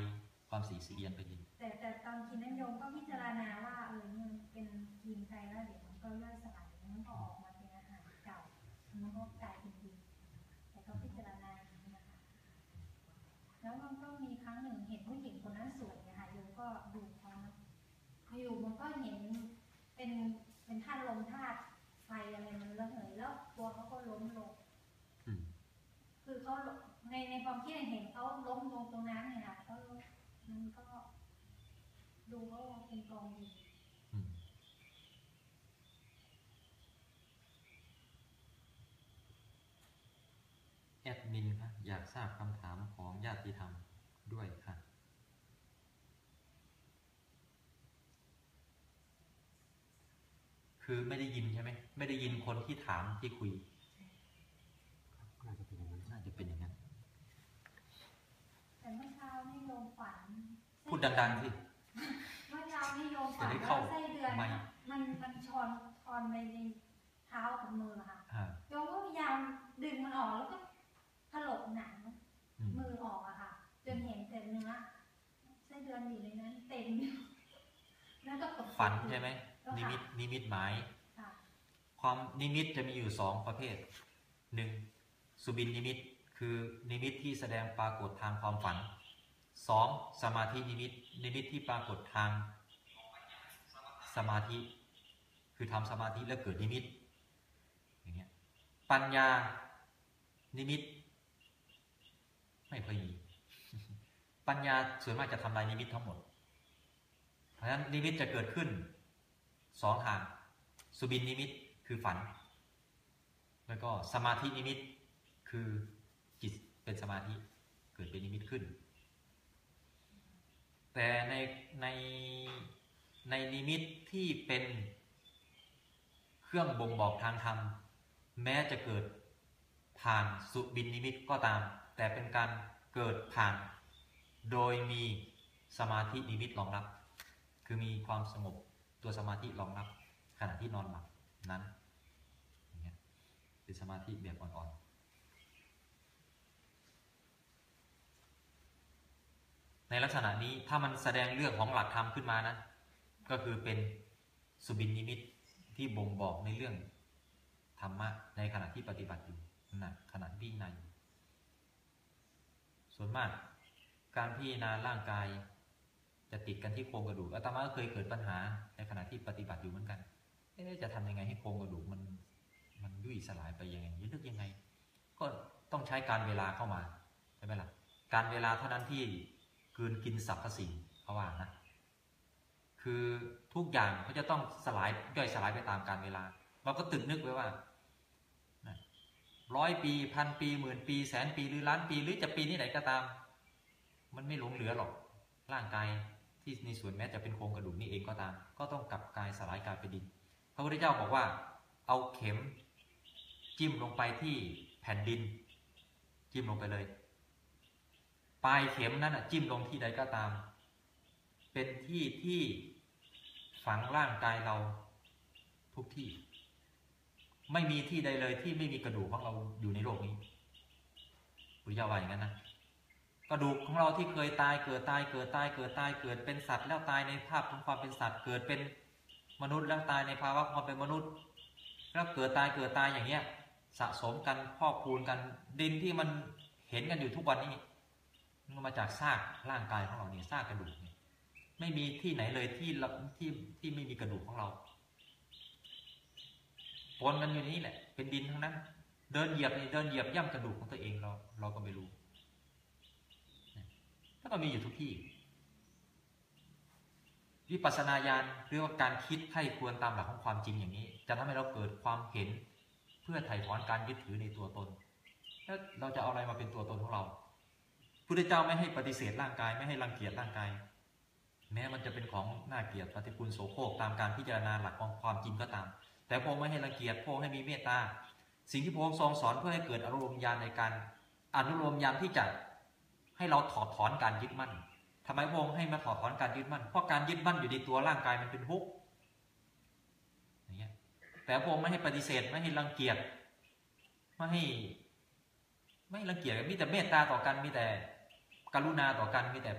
ความสีสีเอียนไปดิน แต่แต่ตอนกินนั้นโยมก็พิจารณาว่าเออเนี่ยเป็นกินไปแล้วเดี๋ยวมันก็ย่อยสลายแล้วมันก็ออกมาเป็นอาหารเก่ามันก็กลายเป็นดินแต่ก็พิจารณาอย่างนี้นะคะแล้วมันก็มีครั้งหนึ่งเห็นผู้หญิงคนนั้นสวยนะคะโยมก็ดูเขาอยู่มันก็เห็น เป็นเป็นธาตุลมธาตุไฟอะไรมันระเหยแล้วตัวเขาก็ล้มลงอืมคือเขาในในความคิดเห็นเขาล้มลงตรงนั้นเนี่ยค่ะก็มันก็ ดูเขาเป็นกองดินอืมแอดมินค่ะอยากทราบคำถามของญาติธรรมด้วย ค่ะคือไม่ได้ยินใช่ไหมไม่ได้ยินคนที่ถามที่คุยน่าจะเป็นอย่างนั้นน่าจะเป็นอย่างนั้นแต่เมื่อเช้านี่โยมฝัน พูดดังๆสิเมื่อเช้านี่โยมฝันจะได้ว่าเข้าไส้เดือนไมค์มันมันชอนชอนไปในเท้ากับมือค่ะอ่าโยมก็พยายามดึงมันออกแล้วก็ถลกหนังอืมมือออกอะค่ะจนเห็นแต่เนื้อไส้เดือนอยู่ในนั้นเต็มอยู่แล้วก็กดฝันใช่ไหมก็ นิค่ะมิตนิมิตหมายค่ะความนิมิตจะมีอยู่สองประเภทหนึ่งสุบินนิมิตคือนิมิตที่แสดงปรากฏทางความฝันสองสมาธินิมิต นิมิตที่ปรากฏทางสมาธิ คือทำสมาธิแล้วเกิดนิมิตอย่างเงี้ยปัญญานิมิต ไม่ค่อยมีปัญญาส่วนมากจะทำลายนิมิตทั้งหมด เพราะฉะนั้นนิมิตจะเกิดขึ้น สองทาง สุบินนิมิตคือฝัน แล้วก็สมาธินิมิตคือจิตเป็นสมาธิเกิดเป็นนิมิตขึ้น แต่ในในในนิมิตที่เป็นเครื่องบ่งบอกทางธรรมแม้จะเกิดผ่านสุบินนิมิตก็ตาม แต่เป็นการเกิดผ่าน โดยมีสมาธินิมิตรองรับ คือมีความสงบ ตัวสมาธิรองรับขณะที่นอนหลับนั้นอย่างเงี้ยเป็นสมาธิแบบอ่อนๆ ในลักษณะนี้ถ้ามันแสดงเรื่องของหลักธรรมขึ้นมานะ ก็คือเป็นสุบินนิมิตที่บ่งบอกในเรื่องธรรมะในขณะที่ปฏิบัติอยู่นะขณะพิจารณาอยู่ส่วนมากการพิจารณาร่างกาย จะติดกันที่โครงกระดูกอาตมาก็เคยเกิดปัญหาในขณะที่ปฏิบัติอยู่เหมือนกันเอ๊จะทำยังไงให้โครงกระดูกมันมันยุ่ยสลายไปยังไงยึดยังไง ก็ต้องใช้การเวลาเข้ามาใช่ไหมล่ะการเวลาเท่านั้นที่กืนกินสรรพสิ่งเขาว่านะคือทุกอย่างเขาจะต้องสลายย่อยสลายไปตามการเวลา เราก็ตึกนึกไว้ว่าร้อยปีพันปีหมื่นปีแสนปีหรือล้านปีหรือจะปีนี้ไหนก็ตาม มันไม่หลงเหลือหรอกร่างกาย ที่ในส่วนแม้จะเป็นโครงกระดูกนี่เองก็ตาม ก็ต้องกลับกายสลายกายเป็นดิน พระพุทธเจ้าบอกว่า เอาเข็มจิ้มลงไปที่แผ่นดิน จิ้มลงไปเลย ปลายเข็มนั้นจิ้มลงที่ใดก็ตาม เป็นที่ที่ฝังร่างกายเราทุกที่ ไม่มีที่ใดเลยที่ไม่มีกระดูกของเราอยู่ในโลกนี้พุทธเจ้าว่าอย่างนั้นนะ กระดูกของเราที่เคยตายเกิดตายเกิดตายเกิดตายเกิดเป็นสัตว์แล้วตายในภาพของความเป็นสัตว์เกิดเป็นมนุษย์แล้วตายในภาวะความเป็นมนุษย์ แล้วเกิดตายเกิดตายอย่างเงี้ยสะสมกันพอกพูนกันดินที่มันเห็นกันอยู่ทุกวันนี้มันมาจากซากร่างกายของเราเนี่ยซากกระดูกเนี่ยไม่มีที่ไหนเลยที่ที่ที่ไม่มีกระดูกของเราปนกันอยู่นี่แหละ เป็นดินทั้งนั้น เดินเหยียบนี่เดินเหยียบย่ำกระดูกของตัวเองเรา เราก็ไม่รู้ ก็มีอยู่ทุกที่ วิปัสสนาญาณเรียกว่าการคิดไข้ควรตามหลักของความจริงอย่างนี้ จะทำให้เราเกิดความเห็นเพื่อไถ่ถอนการยึดถือในตัวตน แล้วเราจะเอาอะไรมาเป็นตัวตนของเราพุทธเจ้าไม่ให้ปฏิเสธร่างกายไม่ให้รังเกียจร่างกาย แม้มันจะเป็นของน่าเกลียดปฏิกูลโสโครกตามการพิจารณาหลักของความจริงก็ตาม แต่พระองค์ไม่ให้รังเกียจพระองค์ให้มีเมตตาสิ่งที่พระองค์ทรงสอนเพื่อให้เกิดอารมณ์ญาณในการอนุโลมญาณที่จะ ให้เราถอดถอนการยึดมั่นทำไมพระองค์ให้มาถอดถอนการยึดมั่น เพราะการยึดมั่นอยู่ในตัวร่างกายมันเป็นทุกข์อย่างเงี้ย แต่พระองค์ไม่ให้ปฏิเสธไม่ให้รังเกียจไม่ให้ ไม่รังเกียจมีแต่เมตตาต่อกันมีแต่กรุณาต่อกันมีแต่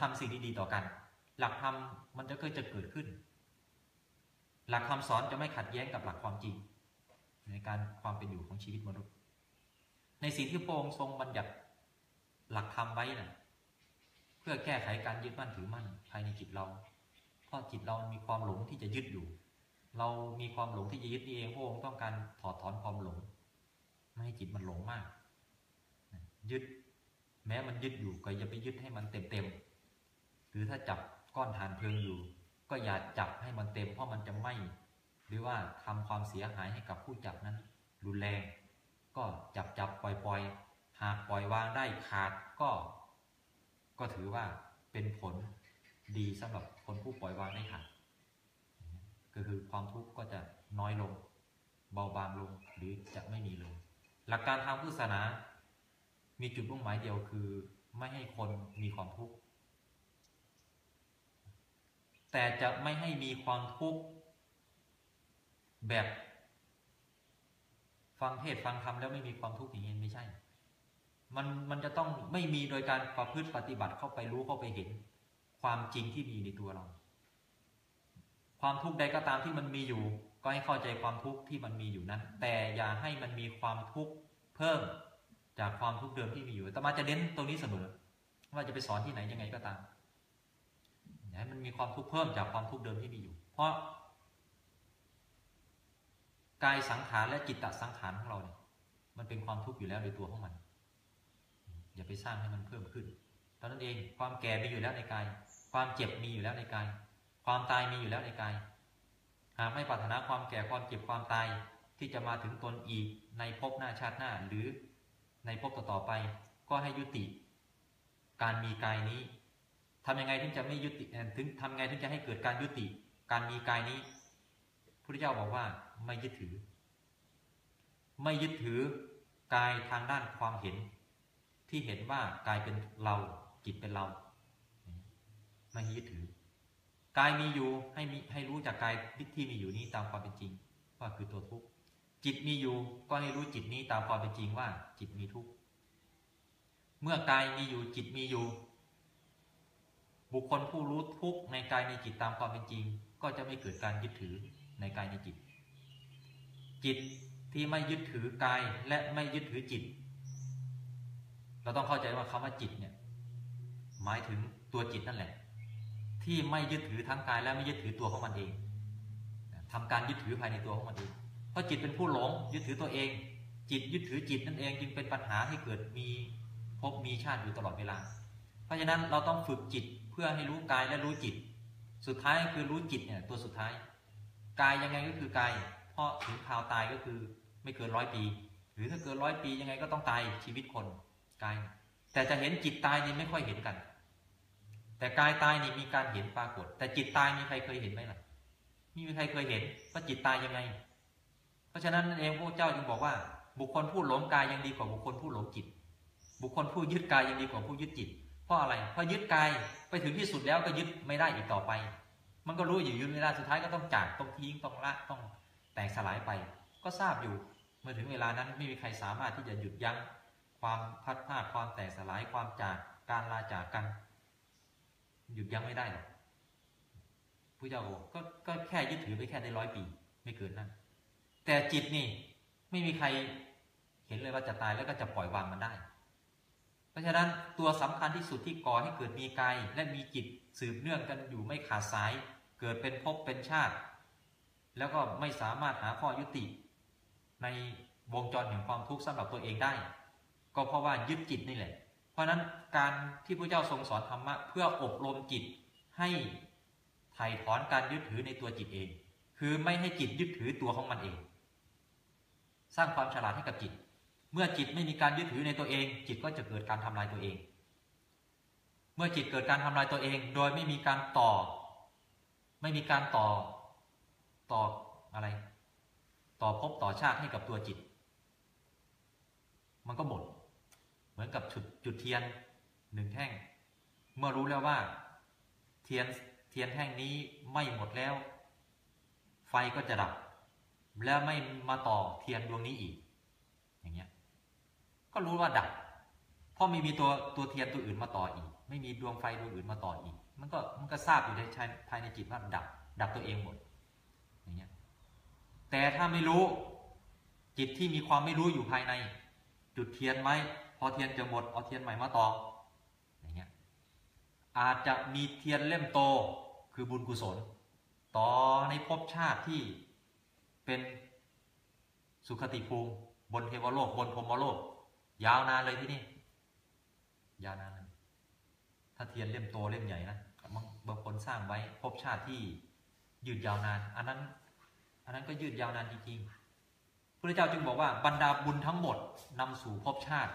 ทำสิ่งดีๆต่อกัน หลักธรรมมันจะเกิดจะเกิดขึ้น หลักคำสอนจะไม่ขัดแย้งกับหลักความจริง ในการความเป็นอยู่ของชีวิตมนุษย์ ในสิ่งที่พระองค์ทรงบัญญัติ หลักธรรมไว้นะ่ะ เพื่อแก้ไขการยึดมั่นถือมั่นภายในจิตเรา เพราะจิตเรามีความหลงที่จะยึดอยู่ เรามีความหลงที่จะยึดนี่เองพระองค์ต้องการถอดถอนความหลง ไม่ให้จิตมันหลงมาก ยึด แม้มันยึดอยู่ก็อย่าไปยึดให้มันเต็มเต็มหรือถ้าจับก้อนฐานเพลิงอยู่ ก็อย่าจับให้มันเต็มเพราะมันจะไหม้หรือว่าทำความเสียหายให้กับผู้จับนั้น รุนแรง ก็จับจับปล่อยปล่อย หากปล่อยวางได้ขาดก็ ก็ถือว่าเป็นผลดีสำหรับคนผู้ปล่อยวางได้ขาดก็คือความทุกข์ก็จะน้อยลง เบาบางลงหรือจะไม่มีเลย หลักการทางพุทธศาสนา มีจุดมุ่งหมายเดียวคือ ไม่ให้คนมีความทุกข์แต่จะไม่ให้มีความทุกข์แบบ ฟังเทศฟังธรรมแล้วไม่มีความทุกข์อย่างนี้ไม่ใช่ มันมันจะต้องไม่มีโดยการประพฤติปฏิบัติเข้าไปรู้เข้าไปเห็น ความจริงที่มีในตัวเรา ความทุกข์ใดก็ตามที่มันมีอยู่ ก็ให้เข้าใจความทุกข์ที่มันมีอยู่นั้น แต่อย่าให้มันมีความทุกข์เพิ่มจากความทุกข์เดิมที่มีอยู่แต่มาจะเน้นตรงนี้เสมอ ว่าจะไปสอนที่ไหนยังไงก็ตามอย่าให้มันมีความทุกข์เพิ่มจากความทุกข์เดิมที่มีอยู่ เพราะกายสังขารและจิตตสังขารของเราเนี่ยมันเป็นความทุกข์อยู่แล้วโดยตัวของมัน อย่าไปสร้างให้มันเพิ่มขึ้นตอนนั้นเองความแก่มีอยู่แล้วในกาย ความเจ็บมีอยู่แล้วในกาย ความตายมีอยู่แล้วในกาย หากไม่ปรารถนาความแก่ความเจ็บความตายที่จะมาถึงตนอีกในภพหน้าชาติหน้าหรือในภพต่อๆไป ก็ให้ยุติ การมีกายนี้ทำยังไงถึงจะไม่ยุติถึงทำยังไงถึงจะให้เกิดการยุติ การมีกายนี้พระพุทธเจ้าบอกว่าไม่ยึดถือ ไม่ยึดถือกายทางด้านความเห็น ที่เห็นว่ากายเป็นเราจิตเป็นเรา ไม่ยึดถือกายมีอยู่ให้มีให้รู้จากกายที่มีอยู่นี้ตามความเป็นจริง ว่าคือตัวทุกข์จิตมีอยู่ก็ให้รู้จิตนี้ตามความเป็นจริงว่า จิตมีทุกข์เมื่อกายมีอยู่จิตมีอยู่ บุคคลผู้รู้ทุกข์ในกายในจิตตามความเป็นจริง ก็จะไม่เกิดการยึดถือในกายในจิต จิตที่ไม่ยึดถือกายและไม่ยึดถือจิต เราต้องเข้าใจว่าคำว่าจิตเนี่ย หมายถึงตัวจิตนั่นแหละ ที่ไม่ยึดถือทั้งกายและไม่ยึดถือตัวของมันเองทำการยึดถือภายในตัวของมันเองเพราะจิตเป็นผู้หลงยึดถือตัวเอง จิตยึดถือจิตนั่นเองจึงเป็นปัญหาให้เกิดมีภพมีชาติอยู่ตลอดเวลา เพราะฉะนั้นเราต้องฝึกจิตเพื่อให้รู้กายและรู้จิต สุดท้ายคือรู้จิตเนี่ยตัวสุดท้าย กายยังไงก็คือกายเพราะถึงคราวตายก็คือไม่เกินร้อยปี หรือถ้าเกินร้อยปียังไงก็ต้องตายชีวิตคน กายแต่จะเห็นจิตตายนี่ไม่ค่อยเห็นกัน แต่กายตายนี่มีการเห็นปรากฏ แต่จิตตายมีใครเคยเห็นไหมล่ะไม่มีใครเคยเห็นว่าจิตตายยังไง เพราะฉะนั้นนั่นเองพระเจ้าจึงบอกว่า บุคคลผู้หลงกายยังดีกว่าบุคคลผู้หลงจิต บุคคลผู้ยึดกายยังดีกว่าผู้ยึดจิต เพราะอะไร เพราะยึดกายไปถึงที่สุดแล้วก็ยึดไม่ได้อีกต่อไป มันก็รู้อยู่ยึดไม่ได้สุดท้ายก็ต้องจากต้องทิ้งต้องละต้องแตกสลายไป ก็ทราบอยู่เมื่อถึงเวลานั้นไม่มีใครสามารถที่จะหยุดยั้ง ความพัดพาดความแตกสลายความจากการลาจากกัน หยุดยั้งไม่ได้หรอกพระเจ้าบอกก็ก็แค่ยึดถือไปแค่ได้ร้อยปี ไม่เกินนั้น แต่จิตนี่ไม่มีใครเห็นเลยว่าจะตายแล้วก็จะปล่อยวางมันได้ เพราะฉะนั้นตัวสำคัญที่สุดที่ก่อให้เกิดมีกายและมีจิตสืบเนื่องกันอยู่ไม่ขาดสาย เกิดเป็นภพเป็นชาติ แล้วก็ไม่สามารถหาข้อยุติ ในวงจรแห่งความทุกข์สำหรับตัวเองได้ ก็เพราะว่ายึดจิตนี่แหละ เพราะฉะนั้นการที่พระเจ้าทรงสอนธรรมะเพื่ออบรมจิตให้ไถ่ถอนการยึดถือในตัวจิตเอง คือไม่ให้จิตยึดถือตัวของมันเอง สร้างความฉลาดให้กับจิต เมื่อจิตไม่มีการยึดถือในตัวเอง จิตก็จะเกิดการทำลายตัวเอง เมื่อจิตเกิดการทำลายตัวเอง โดยไม่มีการต่อ ไม่มีการต่อต่ออะไร ต่อภพต่อชาติให้กับตัวจิต มันก็หมด เหมือนกับจุดจุดเทียนหนึ่งแท่ง เมื่อรู้แล้วว่า เทียนเทียนแท่งนี้ไม่หมดแล้ว ไฟก็จะดับ แล้วไม่มาต่อเทียนดวงนี้อีก อย่างเงี้ย ก็รู้ว่าดับ เพราะไม่มีตัวตัวเทียนตัวอื่นมาต่ออีก ไม่มีดวงไฟดวงอื่นมาต่ออีก มันก็มันก็ทราบอยู่ในภายในจิตว่าดับ ดับตัวเองหมด อย่างเงี้ย แต่ถ้าไม่รู้จิตที่มีความไม่รู้อยู่ภายใน จุดเทียนไหม พอเทียนจะหมดเอาเทียนใหม่มาต่ออย่างเงี้ยอาจจะมีเทียนเล่มโตคือบุญกุศล ต่อในภพชาติที่เป็นสุขติภูมิบนเทวโลกบนพรมโลก ยาวนานเลยที่นี่ ยาวนานเลยถ้าเทียนเล่มโตเล่มใหญ่นะบางบางคนสร้างไว้ภพชาติที่ยืดยาวนาน อันนั้นอันนั้นก็ยืดยาวนานจริงๆพระเจ้าจึงบอกว่าบรรดาบุญทั้งหมดนำสู่ภพชาติ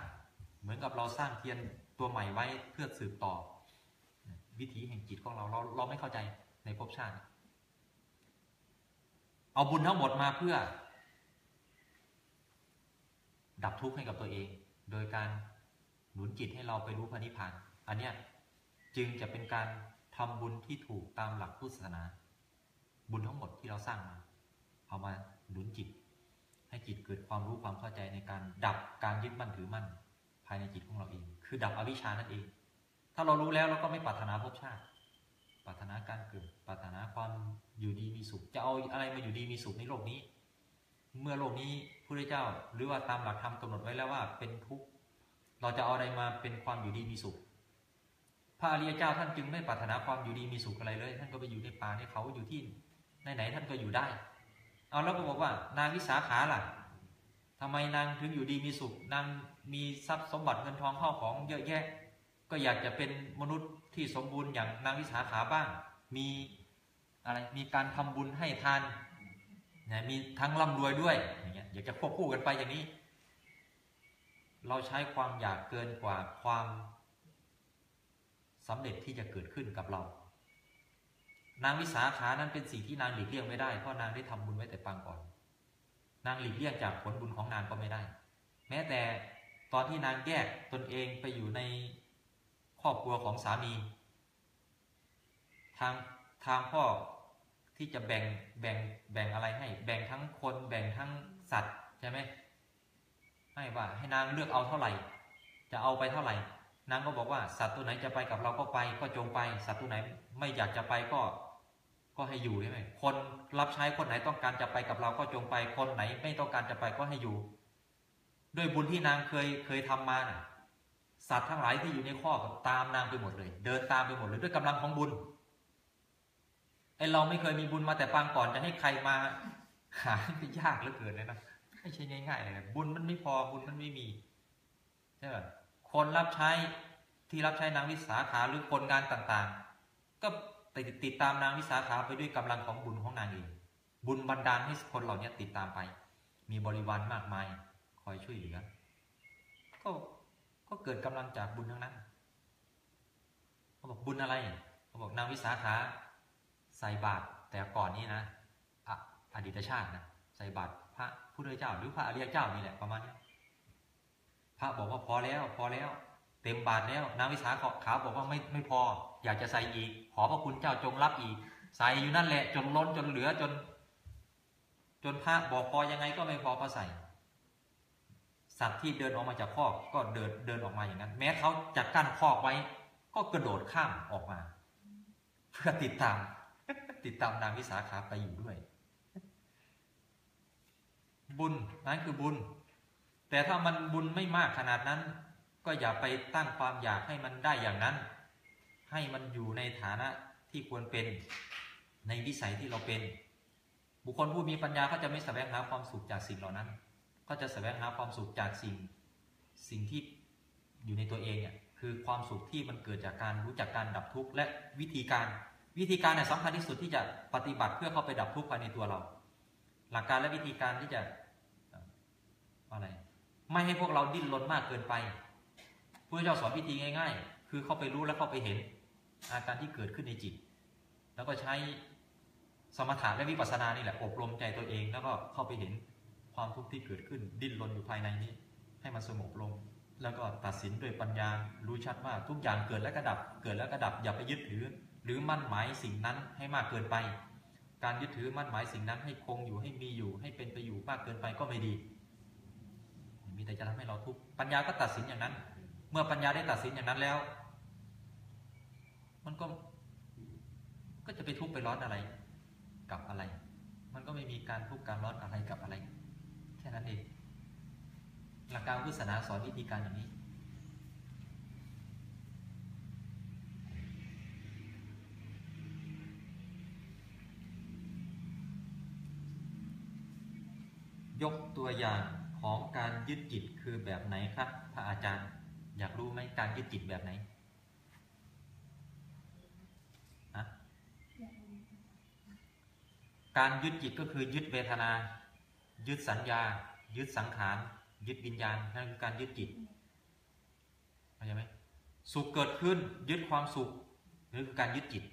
เหมือนกับเราสร้างเทียนตัวใหม่ไว้เพื่อสืบต่อ วิถีแห่งจิตของเราเราเราไม่เข้าใจในภพชาติ เอาบุญทั้งหมดมาเพื่อ ดับทุกข์ให้กับตัวเอง โดยการหนุนจิตให้เราไปรู้พระนิพพาน อันเนี้ยจึงจะเป็นการทำบุญที่ถูกตามหลักพุทธศาสนา บุญทั้งหมดที่เราสร้างมา เอามาหนุนจิต ให้จิตเกิดความรู้ความเข้าใจในการดับการยึดมั่นถือมั่นายในจิตของเราเอง คือดับอวิชชานั่นเอง ถ้าเรารู้แล้วเราก็ไม่ปรารถนาภพชาติ ปรารถนาการเกิด ปรารถนาความอยู่ดีมีสุข จะเอาอะไรมาอยู่ดีมีสุขในโลกนี้ เมื่อโลกนี้พระเจ้า หรือว่าตามหลักธรรมกำหนดไว้แล้วว่าเป็นทุกข์ เราจะเอาอะไรมาเป็นความอยู่ดีมีสุข พระอริยเจ้าท่านจึงไม่ปรารถนาความอยู่ดีมีสุขอะไรเลย ท่านก็ไปอยู่ในป่าในเขาอยู่ที่ไหนๆท่านก็อยู่ได้ เอาแล้วก็บอกว่านางวิสาขาล่ะ ทำไมนางถึงอยู่ดีมีสุข นางมีทรัพย์สมบัติเงินทองเข้าของเยอะแยะ ก็อยากจะเป็นมนุษย์ที่สมบูรณ์อย่างนางวิสาขาบ้าง มีอะไร มีการทำบุญให้ทานนะมีทั้งร่ำรวยด้วยอย่างเงี้ยอยากจะควบคู่กันไปอย่างนี้ เราใช้ความอยากเกินกว่าความสำเร็จที่จะเกิดขึ้นกับเรา นางวิสาขานั้นเป็นสิ่งที่นางหลีกเลี่ยงไม่ได้เพราะนางได้ทำบุญไว้แต่ปางก่อน นางหลีกเลี่ยงจากผลบุญของนางก็ไม่ได้ แม้แต่ตอนที่นางแยกตนเองไปอยู่ในครอบครัวของสามี ทางทางพ่อที่จะแบ่งแบ่งแบ่งอะไรให้ แบ่งทั้งคนแบ่งทั้งสัตว์ใช่ไหมให้ว่าให้นางเลือกเอาเท่าไหร่ จะเอาไปเท่าไหร่ นางก็บอกว่าสัตว์ตัวไหนจะไปกับเราก็ไปก็จงไป สัตว์ตัวไหนไม่อยากจะไปก็ ก็ให้อยู่ใช่ไหมคนรับใช้คนไหนต้องการจะไปกับเราก็จงไป คนไหนไม่ต้องการจะไปก็ให้อยู่ ด้วยบุญที่นางเคยเคยทำมาน่ะ สัตว์ทั้งหลายที่อยู่ในข้อก็ตามนางไปหมดเลย เดินตามไปหมดเลยด้วยกำลังของบุญไอเราไม่เคยมีบุญมาแต่ปางก่อนจะให้ใครมา หาไม่ยากเหลือเกินเลยนะไม่ใช่ง่ายๆเลยนะบุญมันไม่พอบุญมันไม่มีใช่ไหมคนรับใช้ที่รับใช้นางวิสาขาหรือคนงานต่าง ๆ ก็ ติดติดตามนางวิสาขาไปด้วยกำลังของบุญของนางเองบุญบันดาลให้คนเหล่านี้ติดตามไป มีบริวารมากมาย คอยช่วยเหลือ ก็ก็เกิดกำลังจากบุญทั้งนั้นเขาบอกบุญอะไรเขาบอกนางวิสาขาใส่บาตรแต่ก่อนนี้นะอะอดีตชาตินะใส่บาตรพระพุทธเจ้า หรือพระอริยเจ้านี่แหละประมาณนี้พระบอกว่าพอแล้ว พอแล้ว เต็มบาทแล้วนางวิสาขาบอกว่าไม่ไม่พอ อยากจะใส่อีก ขอพระคุณเจ้าจงรับอีก ใส่อยู่นั่นแหละ จนล้นจนเหลือจน จนพระบอกพอยังไงก็ไม่พอก็ใส่ สัตว์ที่เดินออกมาจากคอกก็เดินเดินออกมาอย่างนั้น แม้เขาจะกั้นคอกไว้ ก็กระโดดข้ามออกมา เพื่อติดตาม ติดตามนางวิสาขาไปอยู่ด้วย บุญนั้นคือบุญ แต่ถ้ามันบุญไม่มากขนาดนั้น ก็อย่าไปตั้งความอยากให้มันได้อย่างนั้น ให้มันอยู่ในฐานะที่ควรเป็นในวิสัยที่เราเป็น บุคคลผู้มีปัญญาก็จะไม่แสวงหาความสุขจากสิ่งเหล่านั้น ก็จะแสวงหาความสุขจากสิ่งสิ่งที่อยู่ในตัวเองเนี่ยคือความสุขที่มันเกิดจากการรู้จักการดับทุกข์และวิธีการวิธีการเนี่ยสำคัญที่สุดที่จะปฏิบัติเพื่อเข้าไปดับทุกข์ภายในตัวเรา หลักการและวิธีการที่จะเอ่ออะไร ไม่ให้พวกเราดิ้นรนมากเกินไปพระเจ้าสอนวิธีง่าย ๆ คือเข้าไปรู้และเข้าไปเห็น อาการที่เกิดขึ้นในจิต แล้วก็ใช้สมถะและวิปัสสนานี่แหละอบรมใจตัวเอง แล้วก็เข้าไปเห็นความทุกข์ที่เกิดขึ้นดิ้นรนอยู่ภายในนี้ ให้มันสงบลง แล้วก็ตัดสินด้วยปัญญารู้ชัดว่าทุกอย่างเกิดและกระดับ เกิดและกระดับอย่าไปยึดถือ หรือมั่นหมายสิ่งนั้นให้มากเกินไป การยึดถือมั่นหมายสิ่งนั้นให้คงอยู่ให้มีอยู่ ให้เป็นไปอยู่มากเกินไปก็ไม่ดี มีแต่จะทำให้เราทุกข์ปัญญาก็ตัดสินอย่างนั้น เมื่อปัญญาได้ตัดสินอย่างนั้นแล้ว มันก็ก็จะไปทุกข์ไปร้อนอะไร กับอะไร มันก็ไม่มีการทุกข์การร้อนอะไรกับอะไร แค่นั้นเอง หลักการพุทธศาสนาสอนวิธีการอย่างนี้ ยกตัวอย่างของการยึดจิตคือแบบไหนครับ พระอาจารย์ อยากรู้ไหมการยึดจิตแบบไหนฮะ การยึดจิตก็คือยึดเวทนา ยึดสัญญา ยึดสังขาร ยึดวิญญาณนั่นคือการยึดจิตเข้าใจไหมสุขเกิดขึ้นยึดความสุขนี่คือการยึดจิต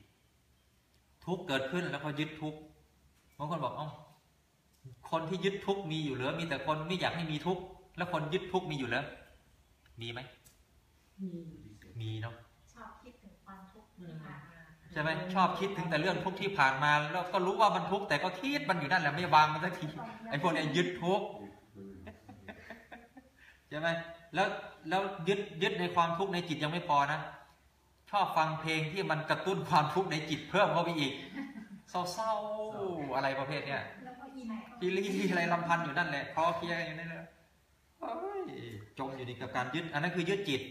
ทุกข์เกิดขึ้นแล้วก็ยึดทุกข์บางคนบอกเอ้าคนที่ยึดทุกข์มีอยู่เหรือมีแต่คนไม่อยากให้มีทุกข์แล้วคนยึดทุกข์มีอยู่เหรือมีไหมมีมีเนาะ ใช่ไหมชอบคิดถึงแต่เรื่องทุกข์ที่ผ่านมา แล้วก็รู้ว่ามันทุกข์แต่ก็คิดมันอยู่นั่นแหละไม่วางมันสักทีไอ้พวกเนี้ยยึดทุกข์ใช่ไหมแล้วแล้วยึดยึดในความทุกข์ในจิตยังไม่พอนะ ชอบฟังเพลงที่มันกระตุ้นความทุกข์ในจิตเพิ่มเข้าไปอีกเศร้าๆอะไรประเภทเนี้ยแล้วก็อินพีรีอะไรลำพันธ์อยู่นั่นแหละคอเคลียร์อยู่นั่นแหละโอ้ยจมอยู่ในกับการยึด อันนั้นคือยึดจิต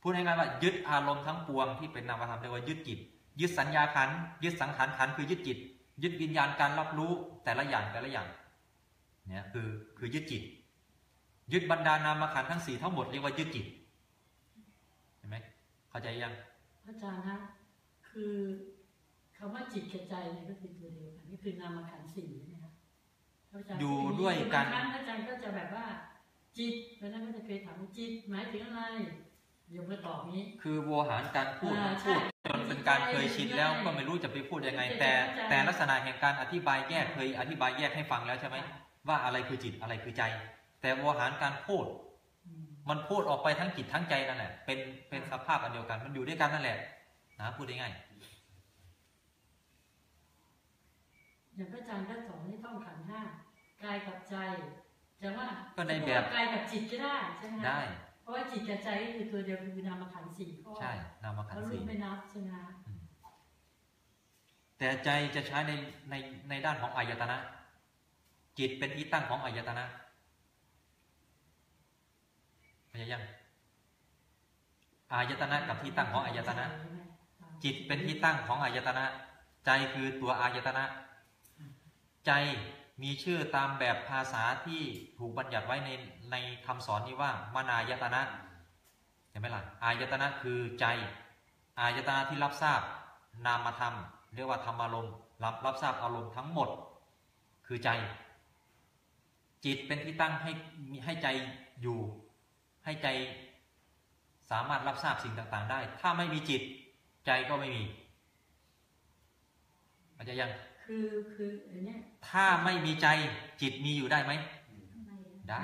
พูดง่ายๆว่ายึดอารมณ์ทั้งปวงที่เป็นนามธรรมเรียกว่ายึดจิต ยึดสัญญาขันธ์ยึดสังขารขันธ์คือยึดจิต ยึดวิญญาณการรับรู้แต่ละอย่างแต่ละอย่างเนี่ยคือคือยึดจิต ยึดบรรดานามขันธ์ทั้งสี่ทั้งหมดเรียกว่ายึดจิตเห็นไหมเข้าใจยังอาจารย์ฮะคือคำว่าจิตกับใจเนี่ยก็คือตัวเดียวกันนี่คือนามขันธ์สี่นะครับอาจารอยู่ด้วยกันบางครั้งอาจารย์ก็จะแบบว่า จิตเพราะฉะนั้นก็จะเคยถามว่าจิตหมายถึงอะไร โยมก็ตอบนี้ คือโวหารการพูดอ่าใช่พูดจนเป็นการเคยชินแล้วก็ไม่รู้จะไปพูดยังไง แต่เข้าใจแต่ลักษณะแห่งการอธิบายแยกเคยอธิบายแยกให้ฟังแล้วใช่ไหมว่าอะไรคือจิตอะไรคือใจ แต่โวหารการพูดอืมมันพูดออกไปทั้งจิตทั้งใจนั่นแหละเป็นเป็นสภาพอันเดียวกัน มันอยู่ด้วยกันนั่นแหละนะพูดง่ายอย่างพระอาจารย์ก็สอนให้ท่องขันธ์ห้ากายกับใจจะว่าๆก็ในแบบกายกับจิตก็ได้ใช่ไหมฮะได้เพ ราะว่าจิตกับใจก็คือตัวเดียวคือนามขันธ์สี่ข้อใช่นามขันเขาธ์รู้สี่ไม่นับใช่ไหมฮะแต่ใจจะใช้ในในในด้านของอายตนะ จิตเป็นที่ตั้งของอายตนะเข้าใจยังอายตนะกับที่ตั้งของอายตนะ จิตเป็นที่ตั้งของอายตนะ ใจคือตัวอายตนะ ใจมีชื่อตามแบบภาษาที่ถูกบัญญัติไว้ใน ในคำสอนนี้ว่ามนายตนะเห็นไหมล่ะอายตนะคือใจ อายตนะที่รับทราบนามธรรม เรียกว่าธรรมารมณ์รับรับทราบอารมณ์ทั้งหมด คือใจ จิตเป็นที่ตั้งให้ให้ใจอยู่ ให้ใจสามารถรับทราบสิ่งต่างๆ ได้ ถ้าไม่มีจิตใจก็ไม่มีมันจะยังคือคืออันเนี้ยถ้าไม่มีใจจิตมีอยู่ได้ไหมได้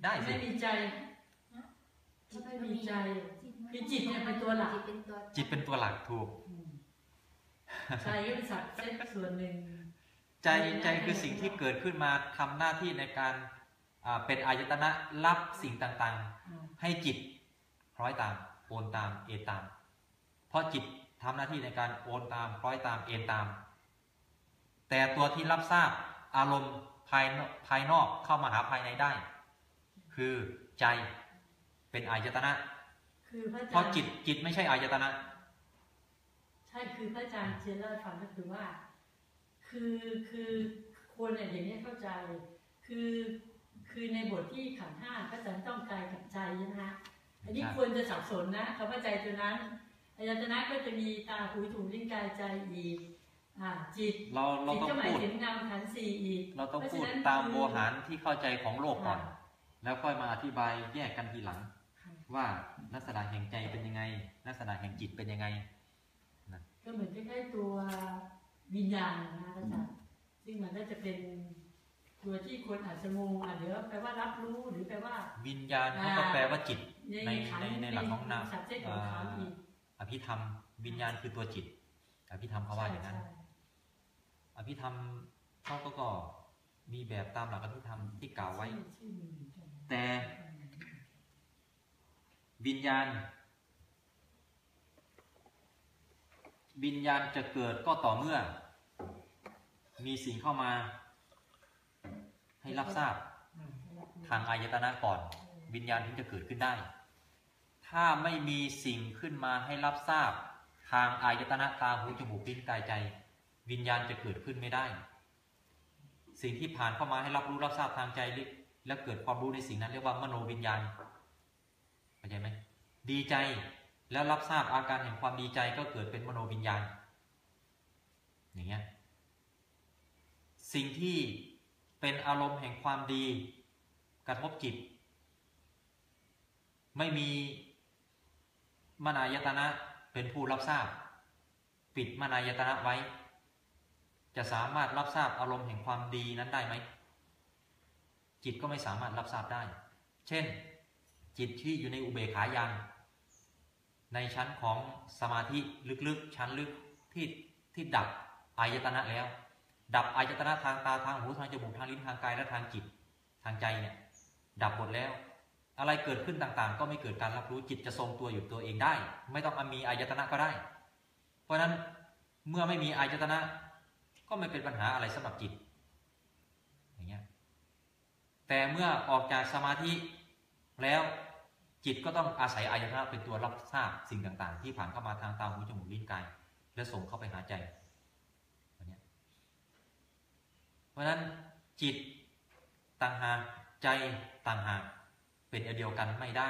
ไม่ได้ได้สิ ไม่มีใจถ้าไม่มีใจ คือจิตเนี่ยเป็นตัวหลัก จิตเป็นตัวจิตเป็นตัวหลักถูกอืมใจก็เป็นสักเส้นส่วนหนึ่ง ใจใจคือสิ่งที่เกิดขึ้นมาทำหน้าที่ในการอ่าเป็นอายตนะรับสิ่งต่างอ่าๆให้จิตคล้อยตามโอนตามเอนตาม เพราะจิตทำหน้าที่ในการโอนตามคล้อยตามเอนตาม แต่ตัวที่รับทราบอารมณ์ภายนอกภายนอกเข้ามาหาภายในได้ คือใจเป็นอายตนะ คือพระอาจารย์เพราะจิตจิตไม่ใช่อายตนะ ใช่คือพระอาจารย์เชียร์เล่าให้ฟังก็คือว่า คือคือคนเนี่ยอย่างนี้เข้าใจ คือคือในบทที่ขันธ์ห้าพระอาจารย์ต้องกายกับใจใช่ไหมฮะอันนี้ใช่ควรจะสับสนนะคำว่าใจตัวนั้นอายตนะก็จะมีตาหูจมูกลิ้นกายใจอีกอ่าจิตเราเราจิตต้องก็หมายพูดถึงนามขันธ์สี่อีกเราต้องเพราะพูดฉะนั้นตามคือโวหารที่เข้าใจของโลกก่อนค่ะ แล้วค่อยมาอธิบายแยกกันทีหลังค่ะว่าลักษณะแห่งใจเป็นยังไง ลักษณะแห่งจิตเป็นยังไงก็เหมือนใกล้ๆตัววิญญาณนะพระอาจารย์ซึ่งมันก็จะเป็นตัวที่คนอาจจะงงอะเดี๋ยวแปลว่ารับรู้หรือแปลว่า วิญญาณเขาก็แปลว่าจิตในขัธ์ในในหลักของนามสัจจะของขันธ์อีกอภิธรรม วิญญาณคือตัวจิต อภิธรรมเขาว่าอย่างนั้นใช่อภิธรรมเขาก็ก็มีแบบตามหลักอภิธรรมที่กล่าวไว้ แต่วิญญาณ วิญญาณจะเกิดก็ต่อเมื่อ มีสิ่งเข้ามา ให้รับทราบ ทางอายตนะก่อน วิญญาณถึงจะเกิดขึ้นได้ ถ้าไม่มีสิ่งขึ้นมาให้รับทราบ ทางอายตนะตาหูจมูกลิ้นกายใจ วิญญาณจะเกิดขึ้นไม่ได้ สิ่งที่ผ่านเข้ามาให้รับรู้รับทราบทางใจ และเกิดความรู้ในสิ่งนั้นเรียกว่ามโนวิญญาณเข้าใจไหมดีใจแล้วรับทราบอาการแห่งความดีใจก็เกิดเป็นมโนวิญญาณ อย่างเงี้ยสิ่งที่เป็นอารมณ์แห่งความดี กระทบจิต ไม่มีมนายตนะเป็นผู้รับทราบ ปิดมนายตนะไว้ จะสามารถรับทราบอารมณ์แห่งความดีนั้นได้ไหม จิตก็ไม่สามารถรับทราบได้ เช่น จิตที่อยู่ในอุเบกขายานในชั้นของสมาธิลึกๆ ชั้นลึกที่ที่ดับอายตนะแล้ว ดับอายตนะทางตาทางหูทางจมูกทางลิ้นทางกายและทางจิตทางใจเนี่ยดับหมดแล้ว อะไรเกิดขึ้นต่างๆ ก็ไม่เกิดการรับรู้จิตจะทรงตัวอยู่ตัวเองได้ ไม่ต้องมีอายตนะก็ได้ เพราะฉะนั้นเมื่อไม่มีอายตนะ ก็ไม่เป็นปัญหาอะไรสำหรับจิต แต่เมื่อออกจากสมาธิแล้วจิตก็ต้องอาศัยอายตนะเป็นตัวรับทราบสิ่งต่าง ๆ ที่ผ่านเข้ามาทางตาหูจมูกลิ้นกาย และส่งเข้าไปหาใจอันเนี้เพราะนั้นจิตต่างหากใจต่างหากเป็นอันเดียวกันไม่ได้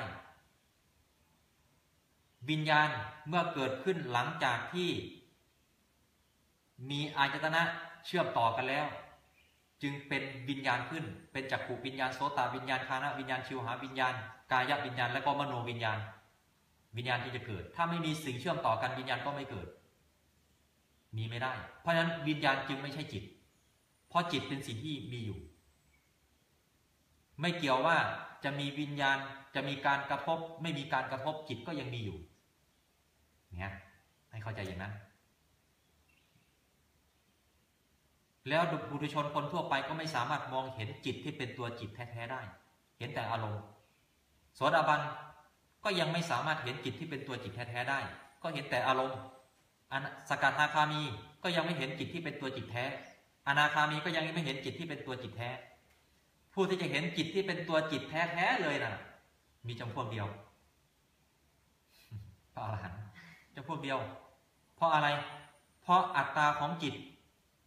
วิญญาณเมื่อเกิดขึ้นหลังจากที่ มีอายตนะเชื่อมต่อกันแล้ว จึงเป็นวิญญาณขึ้น เป็นจักขุวิญญาณโสตาวิญญาณคานะวิญญาณชิวหาวิญญาณ กายวิญญาณและก็มโนวิญญาณ วิญญาณที่จะเกิด ถ้าไม่มีสิ่งเชื่อมต่อกันวิญญาณก็ไม่เกิด มีไม่ได้ เพราะฉะนั้นวิญญาณจึงไม่ใช่จิต เพราะจิตเป็นสิ่งที่มีอยู่ ไม่เกี่ยวว่าจะมีวิญญาณจะมีการกระทบ ไม่มีการกระทบจิตก็ยังมีอยู่เนี่ยให้เข้าใจอย่างนั้น แล้วบุตุชนคนทั่วไปก็ไม่สามารถมองเห็นจิตที่เป็นตัวจิตแท้ๆได้ เห็นแต่อารมณ์โสดาบันก็ยังไม่สามารถเห็นจิตที่เป็นตัวจิตแท้ๆได้ ก็เห็นแต่อารมณ์อนสกัทาคามีก็ยังไม่เห็นจิตที่เป็นตัวจิตแท้ อนาคามีก็ยังไม่เห็นจิตที่เป็นตัวจิตแท้ ผู้ที่จะเห็นจิตที่เป็นตัวจิตแท้ๆเลยนะ่ะ มีจำพวกเดียวพระอรหันต์จำพวกเดียว เพราะอะไร เพราะอัตตาของจิต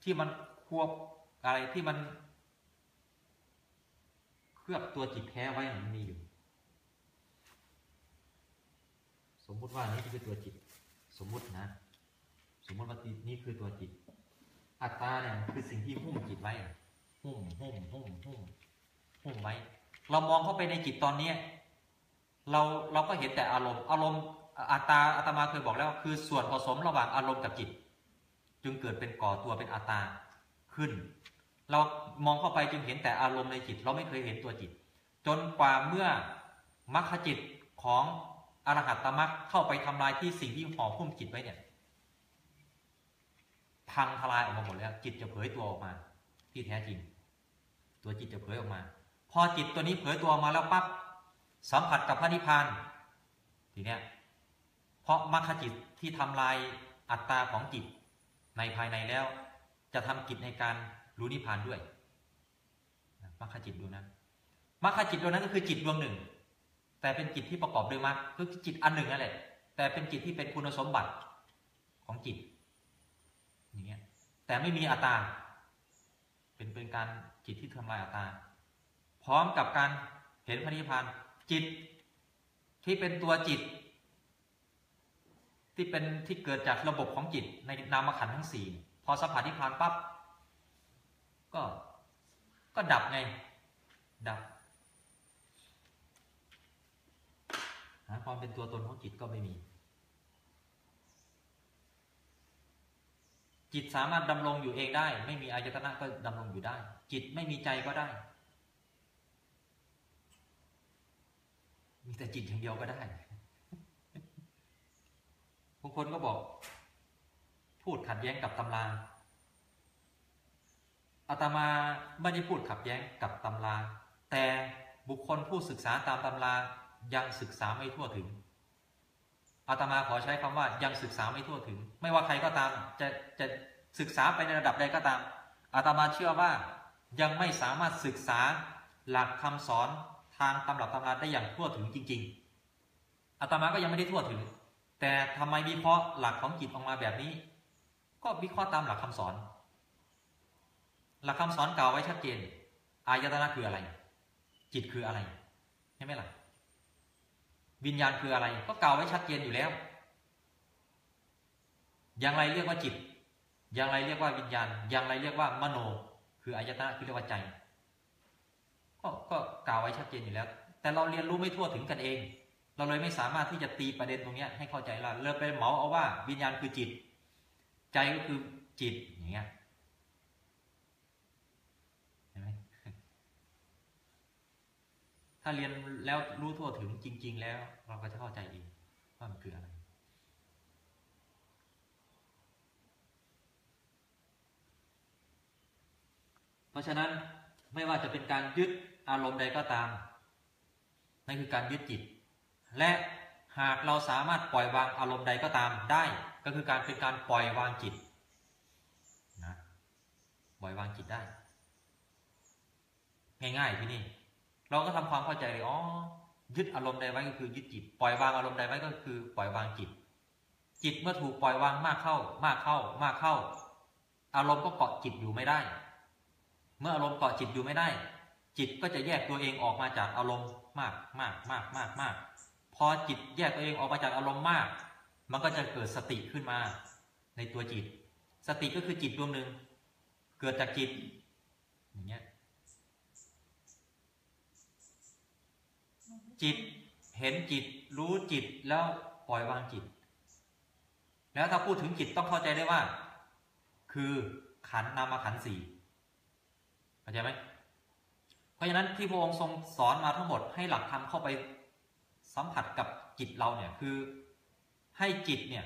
ที่มัน ควบอะไรที่มัน เคลือบตัวจิตแท้ไว้มันมีอยู่ สมมุติว่านี้คือตัวจิต สมมุตินะ สมมุติว่านี่คือตัวจิต อัตตาเนี่ยคือสิ่งที่หุ้มจิตไว้หุ้มหุ้มหุ้มหุ้มหุ้มไว้ เรามองเข้าไปในจิตตอนเนี้ยเราเราก็เห็นแต่อารมณ์ อารมณ์อัตตาอาตมาเคยบอกแล้ว คือส่วนผสมระหว่างอารมณ์กับจิต จึงเกิดเป็นก่อตัวเป็นอัตตา ขึ้น เรามองเข้าไปจึงเห็นแต่อารมณ์ในจิต เราไม่เคยเห็นตัวจิต จนกว่าเมื่อมรรคจิตของอรหัตตมรรคเข้าไปทำลายที่สิ่งที่ห่อหุ้มจิตไว้เนี่ย พังทลายออกมาหมดแล้วจิตจะเผยตัวออกมา ที่แท้จริง ตัวจิตจะเผยออกมา พอจิตตัวนี้เผยตัวออกมาแล้วปั๊บสัมผัสกับพระนิพพานทีเนี้ยเพราะมรรคจิตที่ทำลายอัตตาของจิตในภายในแล้ว จะทำกิจในการรู้นิพพานด้วยมรรคจิตดวงนั้นมรรคจิตดวงนั้นก็คือจิตดวงหนึ่ง แต่เป็นจิตที่ประกอบด้วยมรรคคือจิตอันหนึ่งนั่นแหละ แต่เป็นจิตที่เป็นคุณสมบัติของจิต อย่างเงี้ย แต่ไม่มีอัตตา เป็นเป็นการจิตที่ทำลายอัตตา พร้อมกับการเห็นพระนิพพานจิตที่เป็นตัวจิต ที่เป็นที่เกิดจากระบบของจิตในนามขันธ์ทั้งสี่ อสัมผัสนิพพานปั๊บก็ก็ดับไง ดับหาความเป็นตัวตนของจิตก็ไม่มี จิตสามารถดำรงอยู่เองได้ ไม่มีอายตนะก็ดำรงอยู่ได้ จิตไม่มีใจก็ได้ มีแต่จิตอย่างเดียวก็ได้บางคนก็บอก พูดขัดแย้งกับตำราอาตมาไม่ได้พูดขัดแย้งกับตำรา แต่บุคคลผู้ศึกษาตามตำรายังศึกษาไม่ทั่วถึงอาตมาขอใช้คำว่ายังศึกษาไม่ทั่วถึง ไม่ว่าใครก็ตามจะจะศึกษาไปในระดับใดก็ตามอาตมาเชื่อว่ายังไม่สามารถศึกษาหลักคำสอนทางตำรับตำราได้อย่างทั่วถึงจริง ๆอาตมาก็ยังไม่ได้ทั่วถึง แต่ทำไมวิเคราะห์หลักของจิตออกมาแบบนี้ ก็วิเคราะห์ตามหลักคำสอน หลักคำสอนกล่าวไว้ชัดเจน อายตนะคืออะไร จิตคืออะไรใช่ไหมล่ะ วิญญาณคืออะไร ก็กล่าวไว้ชัดเจนอยู่แล้ว อย่างไรเรียกว่าจิต อย่างไรเรียกว่าวิญญาณ อย่างไรเรียกว่ามโน คืออายตนะคือเรียกว่าใจ ก็ก็กล่าวไว้ชัดเจนอยู่แล้ว แต่เราเรียนรู้ไม่ทั่วถึงกันเอง เราเลยไม่สามารถที่จะตีประเด็นตรงนี้ให้เข้าใจเราเลยไปเหมาเอาว่าวิญญาณคือจิต ใจก็คือจิตอย่างเงี้ยเห็นไหมถ้าเรียนแล้วรู้ทั่วถึงจริง ๆ แล้ว เราก็จะเข้าใจเองว่ามันคืออะไรเพราะฉะนั้นไม่ว่าจะเป็นการยึดอารมณ์ใดก็ตามนั่นคือการยึดจิต และหากเราสามารถปล่อยวางอารมณ์ใดก็ตามได้ ก็คือการเป็นการปล่อยวางจิตนะปล่อยวางจิตได้ ง่ายๆที่นี่ เราก็ทำความเข้าใจเลยอ๋อยึดอารมณ์ใดไว้ก็คือยึดจิต ปล่อยวางอารมณ์ใดไว้ก็คือ ปล่อยวางจิต จิตเมื่อถูกปล่อยวางมากเข้า มากเข้า มากเข้า อารมณ์ก็เกาะจิตอยู่ไม่ได้ เมื่ออารมณ์เกาะจิตอยู่ไม่ได้ จิตก็จะแยกตัวเองออกมาจากอารมณ์มากมากมากมากมากพอจิตแยกตัวเองออกมาจากอารมณ์มาก มันก็จะเกิดสติขึ้นมาในตัวจิต สติก็คือจิตดวงหนึ่งเกิดจากจิตอย่างเงี้ยจิตเห็นจิตรู้จิตแล้วปล่อยวางจิต แล้วถ้าพูดถึงจิตต้องเข้าใจได้ว่า คือขันนามขันสี่เข้าใจไหมเพราะฉะนั้นที่พระองค์ทรงสอนมาทั้งหมดให้หลักธรรมเข้าไปสัมผัสกับจิตเราเนี่ยคือ ให้จิตเนี่ย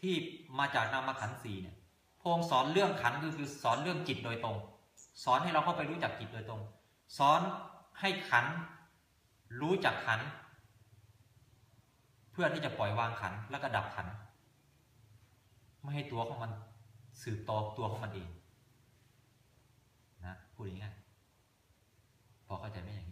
ที่มาจากนามขันธ์สี่เนี่ยพงค์สอนเรื่องขันธ์คือสอนเรื่องจิตโดยตรง สอนให้เราเข้าไปรู้จักจิตโดยตรง สอนให้ขันรู้จักขัน เพื่อที่จะปล่อยวางขันแล้วก็ดับขัน ไม่ให้ตัวของมันสืบต่อตัวของมันเองนะพูดง่ายๆพอเข้าใจไหมอย่างนี้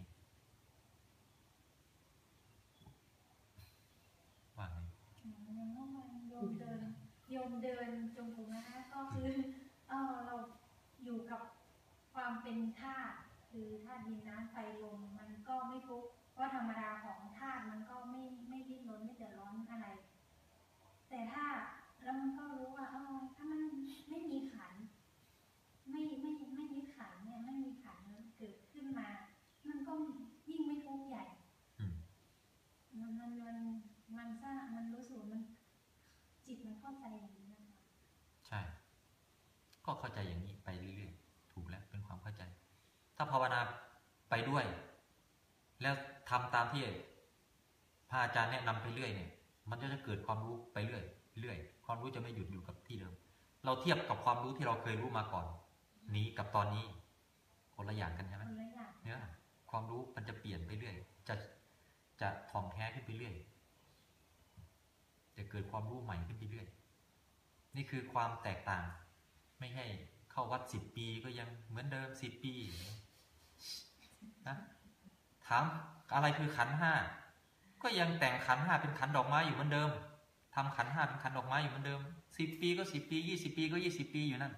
มเดินจงกรมนะคะก็คือเออเราอยู่กับความเป็นธาตุคือธาตุดินน้ำไฟลมมันก็ไม่ทุกข์เพราะธรรมดาของธาตุมันก็ไม่ไม่ดิ้นรนไม่เดือดร้อนอะไร แต่ถ้าแล้วมันก็รู้ว่าเออถ้ามันไม่มีขัน ไม่ไม่ไม่มีขันเนี่ยไม่มีขันเกิดขึ้นมา มันก็ยิ่งไม่ทุกข์ใหญ่มันมันมันมันสร้ามันรู้สึกมันจิตมันเข้าใจ นี้ไปเรื่อยๆ ถูกแล้วเป็นความเข้าใจ ถ้าภาวนาไปด้วย แล้วทำตามที่พระอาจารย์แนะนำไปเรื่อยเนี่ย มันก็จะเกิดความรู้ไปเรื่อยเรื่อยความรู้จะไม่หยุดอยู่กับที่เดิม เราเทียบกับความรู้ที่เราเคยรู้มาก่อน นี้กับตอนนี้ คนละอย่างกันใช่ไหมคนละอย่างเนี่ยความรู้มันจะเปลี่ยนไปเรื่อย จะจะถ่องแท้ขึ้นไปเรื่อย จะเกิดความรู้ใหม่ขึ้นไปเรื่อย นี่คือความแตกต่าง ไม่ให้เข้าวัดสิบปีก็ยังเหมือนเดิมสิบปีนะถามอะไรคือขันห้าก็ยังแต่งขันห้าเป็นขันดอกไม้อยู่เหมือนเดิมทำขันห้าเป็นขันดอกไม้อยู่เหมือนเดิมสิบปีก็สิบปียี่สิบปีก็ยี่สิบปีอยู่นั่น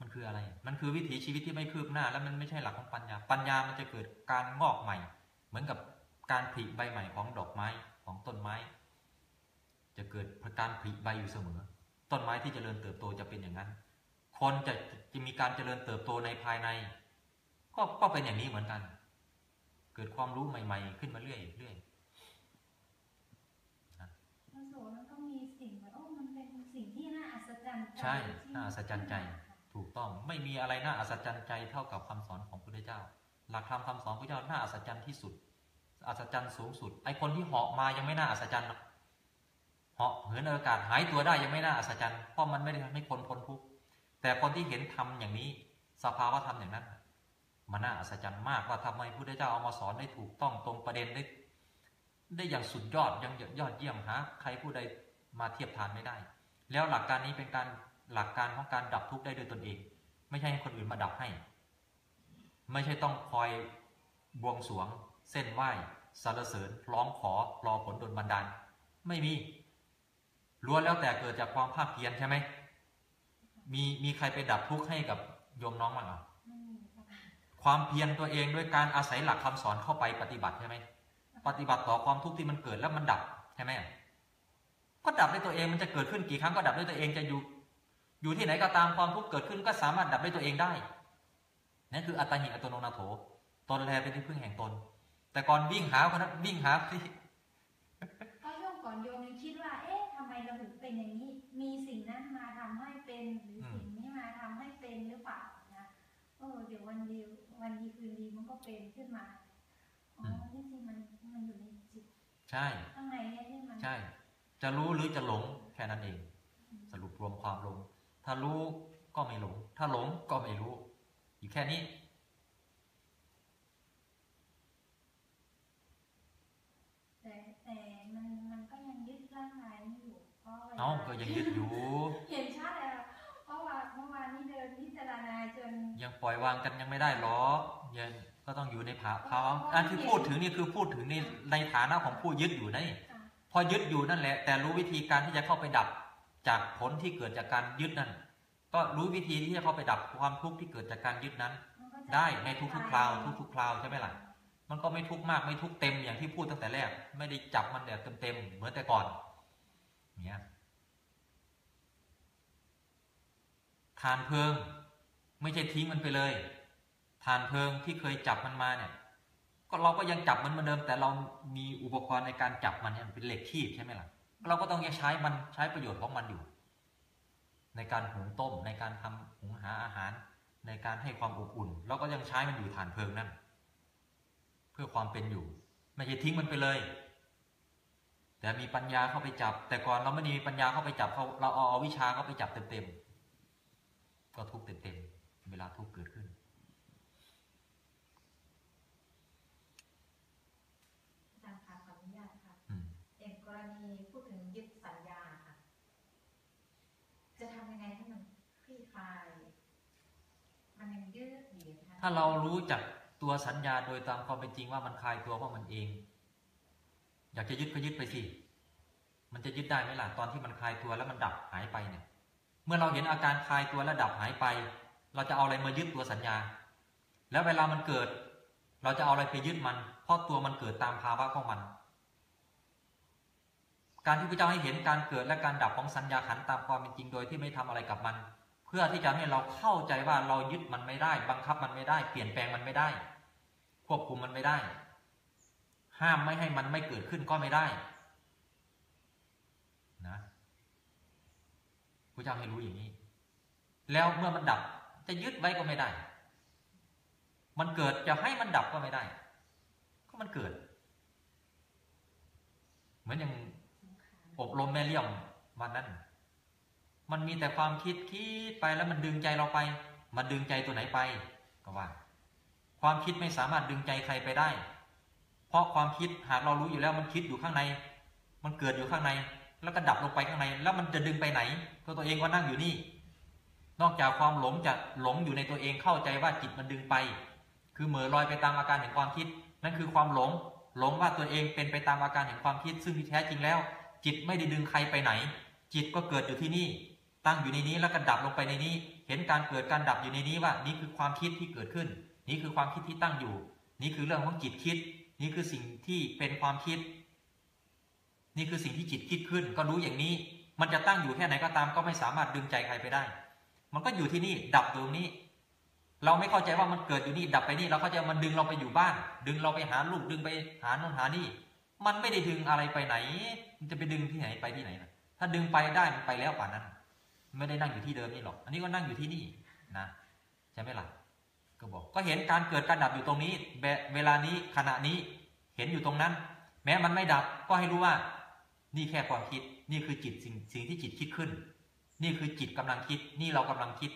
มันคืออะไร มันคือวิถีชีวิตที่ไม่คืบหน้า แล้วมันไม่ใช่หลักของปัญญา ปัญญามันจะเกิดการงอกใหม่ เหมือนกับการผลิใบใหม่ของดอกไม้ของต้นไม้ จะเกิดการผลิใบอยู่เสมอ ต้นไม้ที่จเจริญเติบโตจะเป็นอย่างนั้น คนจะจะมีการเจริญเติบโตในภายใน ก็ก็เป็นอย่างนี้เหมือนกัน เกิดความรู้ใหม่ ๆ ขึ้นมาเรื่อยเรื่อยพระโสมันก็มีสิ่งแบบโอ้มันเป็นสิ่งที่น่าอัศจรรย์ใจใช่ที่น่าอัศจรรย์ใจ ถูกต้องไม่มีอะไรน่าอัศจรรย์ใจเท่ากับคำสอนของพระพุทธเจ้า หลักธรรมคำสอนพระพุทธเจ้าน่าอัศจรรย์ที่สุดอัศจรรย์สูงสุด ไอคนที่เหาะมายังไม่น่าอัศจรรย์หรอก เหาะเหินอากาศหายตัวได้ยังไม่น่าอัศจรรย์เพราะมันไม่ได้ทำให้คนพ้นทุกข์แต่คนที่เห็นทำอย่างนี้สภาวะธรรมอย่างนั้นมันน่าอัศจรรย์มากว่าทำไมพระพุทธเจ้าเอามาสอนได้ถูกต้องตรงประเด็นได้ได้อย่างสุดยอดยังยอดเยี่ยมหาใครผู้ใดมาเทียบทานไม่ได้ แล้วหลักการนี้เป็นการหลักการของการดับทุกข์ได้ด้วยตนเอง ไม่ใช่ให้คนอื่นมาดับให้ ไม่ใช่ต้องคอยบวงสรวง เส้นไหว้สรรเสริญร้องขอรอผลดลบันดาล ไม่มี ล้วนแล้วแต่เกิดจากความภาคเพียรใช่ไหมมีมีใครไปดับทุกข์ให้กับโยมน้องบ้างอะความเพียรตัวเองด้วยการอาศัยหลักคำสอนเข้าไปปฏิบัติใช่ไหมปฏิบัติต่อความทุกข์ที่มันเกิดแล้วมันดับใช่ไหมก็ดับด้วยตัวเองมันจะเกิดขึ้นกี่ครั้งก็ดับด้วยตัวเองจะอยู่อยู่ที่ไหนก็ตามความทุกข์เกิดขึ้นก็สามารถดับด้วยตัวเองได้นั่นคืออัตตาหิอัตโนนาโถตนแลเป็นที่พึ่งแห่งตน แต่ก่อนวิ่งหาคนนั้นวิ่งหาที่เพราะช่วงก่อนโยม เราถึงเป็นอย่างนี้ มีสิ่งนั้นมาทำให้เป็นหรือสิ่งนี้มาทำให้เป็นหรือเปล่านะเออเดี๋ยววันดีวันดีคืนดีมันก็เป็นขึ้นมาอ๋อนี่จริงมันมันอยู่ในจิตใช่ข้างในเนี่ยที่มันใช่ จะรู้หรือจะหลงแค่นั้นเอง สรุปรวมความลง ถ้ารู้ก็ไม่หลง ถ้าหลงก็ไม่รู้ อยู่แค่นี้ แต่แต่มันมันก็ยังยึดร่างกายนี้อยู่ เพราะวลเอ้าก็ยังยึดอยู่ เห็นชัดเลยอะเพราะว่าเมื่อวานนี้เดินพิจารณาจนยังปล่อยวางกันยังไม่ได้หรอกยังก็ต้องอยู่ในภาภาวะอันที่พูดถึงนี่คือพูดถึงในในฐานะของผู้ยึดอยู่นี่ค่ะพอยึดอยู่นั่นแหละ แต่รู้วิธีการที่จะเข้าไปดับจากผลที่เกิดจากการยึดนั่น ก็รู้วิธีที่จะเข้าไปดับความทุกข์ที่เกิดจากการยึดนั้นมันก็จะได้ในทุกๆคราวทุกๆคราวใช่ไหมล่ะมันก็ไม่ทุกข์มากไม่ทุกข์เต็มอย่างที่พูดตั้งแต่แรก ไม่ได้จับมันแบบเต็มๆเหมือนแต่ก่อนเนี่ย ทานเพลิง ไม่ใช่ทิ้งมันไปเลย ทานเพลิงที่เคยจับมันมาเนี่ย ก็เราก็ยังจับมันเหมือนเดิม แต่เรามีอุปกรณ์ในการจับมันเนี่ยเป็นเหล็กคีบใช่ไหมล่ะ เราก็ต้องยังใช้มันใช้ประโยชน์ของมันอยู่ ในการหุงต้มในการทำหุงหาอาหาร ในการให้ความอบอุ่น เราก็ยังใช้มันอยู่ฐานเพลิงนั่นเพื่อความเป็นอยู่ ไม่ใช่ทิ้งมันไปเลยแต่มีปัญญาเข้าไปจับ แต่ก่อนเราไม่ได้มีปัญญาเข้าไปจับเขาเราเอาวิชาเข้าไปจับเต็ม ก็ทุกข์เต็มๆเวลาทุกข์เกิดขึ้น อาจารย์คะขออนุญาตค่ะอืม อย่างกรณีพูดถึงยึดสัญญาค่ะ จะทำยังไงให้มันคลี่คลาย มันยังยืดอยู่นะคะถ้าเรารู้จักตัวสัญญาโดยตามความเป็นจริงว่ามันคลายตัวเพราะมันเอง อยากจะยึดก็ยึดไปสิ มันจะยึดได้ไหมล่ะตอนที่มันคลายตัวแล้วมันดับหายไปเนี่ย เมื่อเราเห็นอาการคลายตัวแล้วดับหายไป เราจะเอาอะไรมายึดตัวสัญญา แล้วเวลามันเกิด เราจะเอาอะไรไปยึดมัน เพราะตัวมันเกิดตามภาวะของมัน การที่พระเจ้าให้เห็นการเกิดและการดับของสัญญาขันตามความเป็นจริงโดยที่ไม่ทำอะไรกับมัน เพื่อที่จะให้เราเข้าใจว่าเรายึดมันไม่ได้ บังคับมันไม่ได้ เปลี่ยนแปลงมันไม่ได้ ควบคุมมันไม่ได้ ห้ามไม่ให้มันไม่เกิดขึ้นก็ไม่ได้ นะพ ระเจ้าให้รู้อย่างนี้ แล้วเมื่อมันดับจะยึดไว้ก็ไม่ได้ มันเกิดจะให้มันดับก็ไม่ได้ ก็มันเกิด เหมือนอย่างอบรมแม่เลี่ยมวันนั้น มันมีแต่ความคิดคิดไปแล้วมันดึงใจเราไป มันดึงใจตัวไหนไปก็ว่า ความคิดไม่สามารถดึงใจใครไปได้ เพราะความคิดหากเรารู้อยู่แล้วมันคิดอยู่ข้างใน มันเกิดอยู่ข้างใน แล้วก็ดับลงไปข้างใน แล้วมันจะดึงไปไหน ตัวตัวเองก็นั่งอยู่นี่ นอกจากความหลงจะหลงอยู่ในตัวเองเข้าใจว่าจิตมันดึงไป คือเหม่อลอยไปตามอาการแห่งความคิด นั่นคือความหลง หลงว่าตัวเองเป็นไปตามอาการแห่งความคิด ซึ่งที่แท้จริงแล้ว จิตไม่ได้ดึงใครไปไหน จิตก็เกิดอยู่ที่นี่ ตั้งอยู่ในนี้แล้วก็ดับลงไปในนี้ เห็นการเกิดการดับอยู่ในนี้ว่า นี่คือความคิดที่เกิดขึ้น นี่คือความคิดที่ตั้งอยู่ นี่คือเรื่องของจิตคิด นี่คือสิ่งที่เป็นความคิด นี่คือสิ่งที่จิตคิดขึ้น ก็รู้อย่างนี้ มันจะตั้งอยู่แค่ไหนก็ตามก็ไม่สามารถดึงใจใครไปได้ มันก็อยู่ที่นี่ดับตรงนี้ เราไม่เข้าใจว่ามันเกิดอยู่นี่ดับไปนี่เราเข้าใจมันดึงเราไปอยู่บ้าน ดึงเราไปหาลูกดึงไปหาโน่นหานี่ มันไม่ได้ดึงอะไรไปไหน มันจะไปดึงที่ไหนไปที่ไหนนะถ้าดึงไปได้มันไปแล้วป่านนั้น ไม่ได้นั่งอยู่ที่เดิมนี่หรอก อันนี้ก็นั่งอยู่ที่นี่นะใช่ไหมล่ะก็บอกก็เห็นการเกิดการดับอยู่ตรงนี้เวเวลานี้ขณะนี้เห็นอยู่ตรงนั้น แม้มันไม่ดับก็ให้รู้ว่า นี่แค่ความคิด นี่คือจิตสิ่งสิ่งที่จิตคิดขึ้น นี่คือจิตกำลังคิด นี่เรากำลังคิด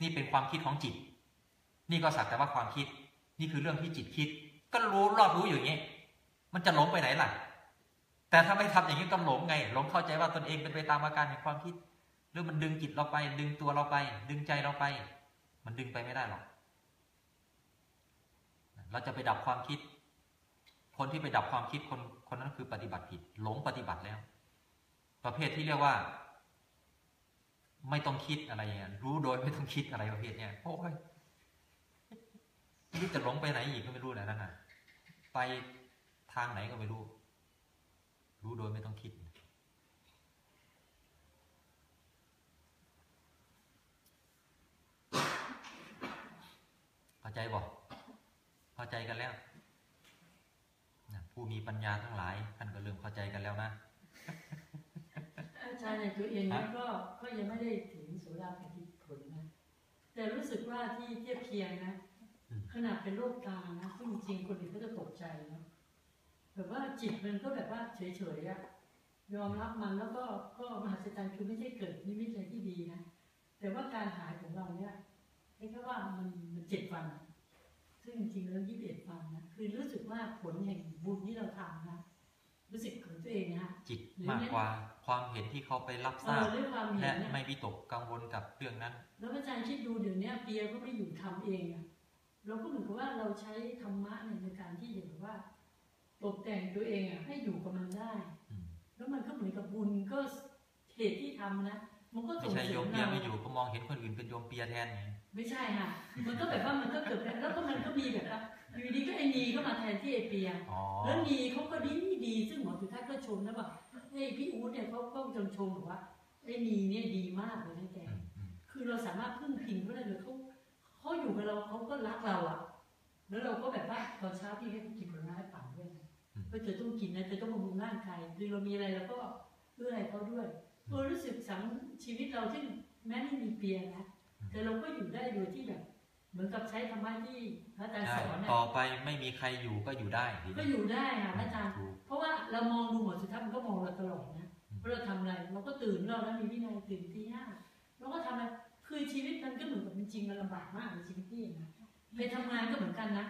นี่เป็นความคิดของจิต นี่ก็สักแต่ว่าความคิด นี่คือเรื่องที่จิตคิด ก็รู้รอบรู้อยู่อย่างนี้ มันจะหลงไปไหนล่ะ แต่ถ้าไม่ทำอย่างนี้ก็หลงไง หลงเข้าใจว่าตนเองเป็นไปตามอาการแห่งความคิด หรือมันดึงจิตเราไป ดึงตัวเราไป ดึงใจเราไป มันดึงไปไม่ได้หรอก เราจะไปดับความคิด คนที่ไปดับความคิดคน คนนั้นคือปฏิบัติผิด หลงปฏิบัติแล้ว ประเภทที่เรียกว่า ไม่ต้องคิดอะไรอย่างเงี้ยรู้โดยไม่ต้องคิดอะไรประเภทเนี้ยโอ้ยไม่จะหลงไปไหนอีกก็ไม่รู้นะนั่นน่ะ ไปทางไหนก็ไม่รู้ รู้โดยไม่ต้องคิด เข้าใจบอกเข้าใจกันแล้ว ผู้มีปัญญาทั้งหลายท่านก็เริ่มเข้าใจกันแล้วนะอาจารย์ในตัวเองเนี่ยก็ก็ยังไม่ได้ถึงโสดาปฏิผลนะแต่รู้สึกว่าที่เทียบเคียงนะอืมขนาดเป็นโรคกลางนะซึ่งจริงๆคนอื่นก็จะตกใจเนาะแบบว่าจิตมันก็แบบว่าเฉยๆอะยอมรับมันแล้วก็ก็มหัศจรรย์คือไม่ใช่เกิดนิมิตอะไรที่ดีนะแต่ว่าการหายของเราเนี่ยเรียกได้ว่ามันมันเจ็ดวันอะ ซึ่งจริงๆแล้วยี่สิบเอ็ดวันนะคือรู้สึกว่าผลแห่งบุญที่เราทำนะรู้สึกของตัวเองนะจิตมากกว่าความเห็นที่เขาไปรับเอทราอบด้วยความเห็และนเนี่ยไม่วิตกกังวลกับเรื่องนั้น แล้วอาจารย์คิดดูเดี๋ยวนี้เปียก็ไม่อยู่ทำเองอะเราก็เหมือนกับว่าเราใช้ธรรมะเนี่ยในการที่จะแบบว่าตกแต่งตัวเองอะให้อยู่กับมันได้อืมแล้วมันก็เหมือนกับบุญก็เหตุที่ทำนะมันก็ไม่ส่งใช่เสโยริมมเปียเราไม่อยู่ก็มองเห็นคนอื่นเป็นโยมเปียแทนไง ไม่ใช่ค่ะ มันก็แบบว่ามันก็เกิดแล้วก็มันก็มีแบบว่าอยู่ดีก็ไอ้นีก็มาแทนที่ไอ้เปียอ๋อแล้วนีเขาก็ดีดีซึ่งหมอสุทัศน์ก็ชมนะว่าเฮ้ยพี่อู๊ดเนี่ยเขาก็จงชมบอกว่าไอ้นีเนี่ยดีมากเลยนะแกอืมอืมคือเราสามารถพึ่งพิงเขาได้เลยเขาเขาอยู่กับเราเขาก็รักเราอะแล้วเราก็แบบว่าตอนเช้าพี่ให้เขากินผลไม้ปั่นด้วยนะก็จะต้องกินนะจะต้องบำรุงร่างกายคือเรามีอะไรเราก็เพื่ออะไรเขาด้วยเออรู้สึกสังชีวิตเราที่แม้ไม่มีเปียนะ แต่เราก็อยู่ได้โดยที่แบบเหมือนกับใช้ธรรมะที่พระอาจารย์ใช่สอนนะต่อไปไม่มีใครอยู่ก็อยู่ได้ทีก็นี้อยู่ได้ค่ะพระอาจารย์ถูกเพราะว่าเรามองดูหมดสุดท้ายมันก็มองเราตลอดนะอืมว่าเราทำอะไรเราก็ตื่นเรานะมีวินัยตื่นที่ห้าเราก็ทำอะไรคือชีวิตมันก็เหมือนกับจริงๆมันลำบากมากในชีวิตพี่นะไปทำงานก็เหมือนกันนะ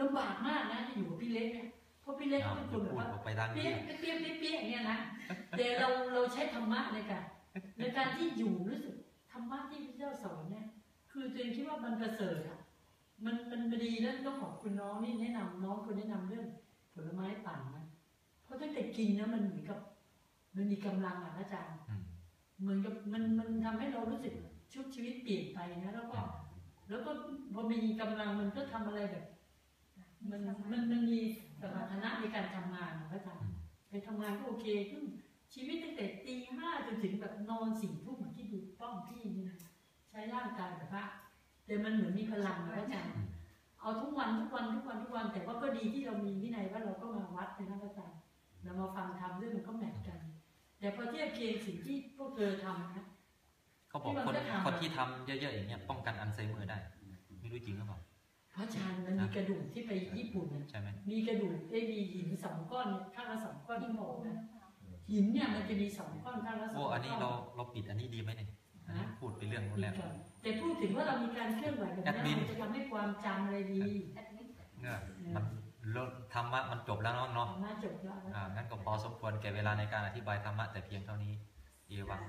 ลำบากมากนะที่อยู่กับพี่เล็กเนี่ยเพราะพี่เล็กเอาเขาเป็นคนแบบจะพูดว่าออกไปทางเปี้นี้ยเปี้ยเปี้ยเปี้ยอย่างเงี้ยนะแต่เราเราใช้ธรรมะในการในการที่อยู่รู้สึกธ รรมะที่พระเจ้าสอนเนี่ย คือตัวเองคิดว่ามันประเสริฐอะมันมันดีแล้วต้องขอบคุณน้องนี่แนะนำน้องคนแนะนำเรื่องผลไม้ปั่นนะเพราะตั้งแต่กินนะมันเหมือนกับ มันมีกำลังอะอาจารย์อืมเหมือนกับมันมันทำให้เรารู้สึกชุบชีวิตเปลี่ยนไปนะแล้วก็ แล้วก็พอมีกำลังมันก็ทำอะไรแบบ มันมันมันมีสมรรถนะในการทำงานนะอาจารย์ไปทำงานก็โอเคขึ้นชีวิตตั้งแต่ตีห้าจนถึงแบบนอนสี่ทุ่มที่ดู ป้อมพี่นี่นะใช้ร่างกายแบบว่าแต่มันเหมือนมีพลังนะอาจารย์อืมเอาทุกวันทุกวันทุกวันทุกวัน แต่ว่าก็ดีที่เรามีวินัยว่าเราก็มาวัดนะอาจารย์เรามาฟังทำด้วยมันก็แมทกัน แต่พอเทียบเคียงสิ่งที่พวกเธอทำนะก็เขาบอกคนคนที่ทำเยอะๆอย่างเงี้ยป้องกันอัลไซเมอร์ได้ ไม่รู้จริงหรือเปล่าเพราะอาจารย์มันมีกระดูกที่ไปญี่ปุ่นน่ะใช่ไหมมีกระดูกได้มีหินสองก้อนข้างละสองก้อนดิที่นบอปูกนหนะรือเปล่าหินเนี่ยมันจะมีสองก้อนข้างละสองโอ้ก้อนอันนี้เราเราปิดอันนี้ดีไหมเนี่ย อันนี้พูดไปเรื่องนู้นแล้ว แต่พูดถึงว่าเรามีการเคลื่อนไหวแบบแอดมินี้นมันจะทำให้ความจำอะไรดีเนี่ยมันลดธรรมะมันจบแล้วเนาะเนาะน่าจบแล้วอ่างั้นก็พอสมควรแก่เวลาในการอธิบายธรรมะแต่เพียงเท่านี้ เอวัง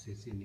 เสร็จสิ้น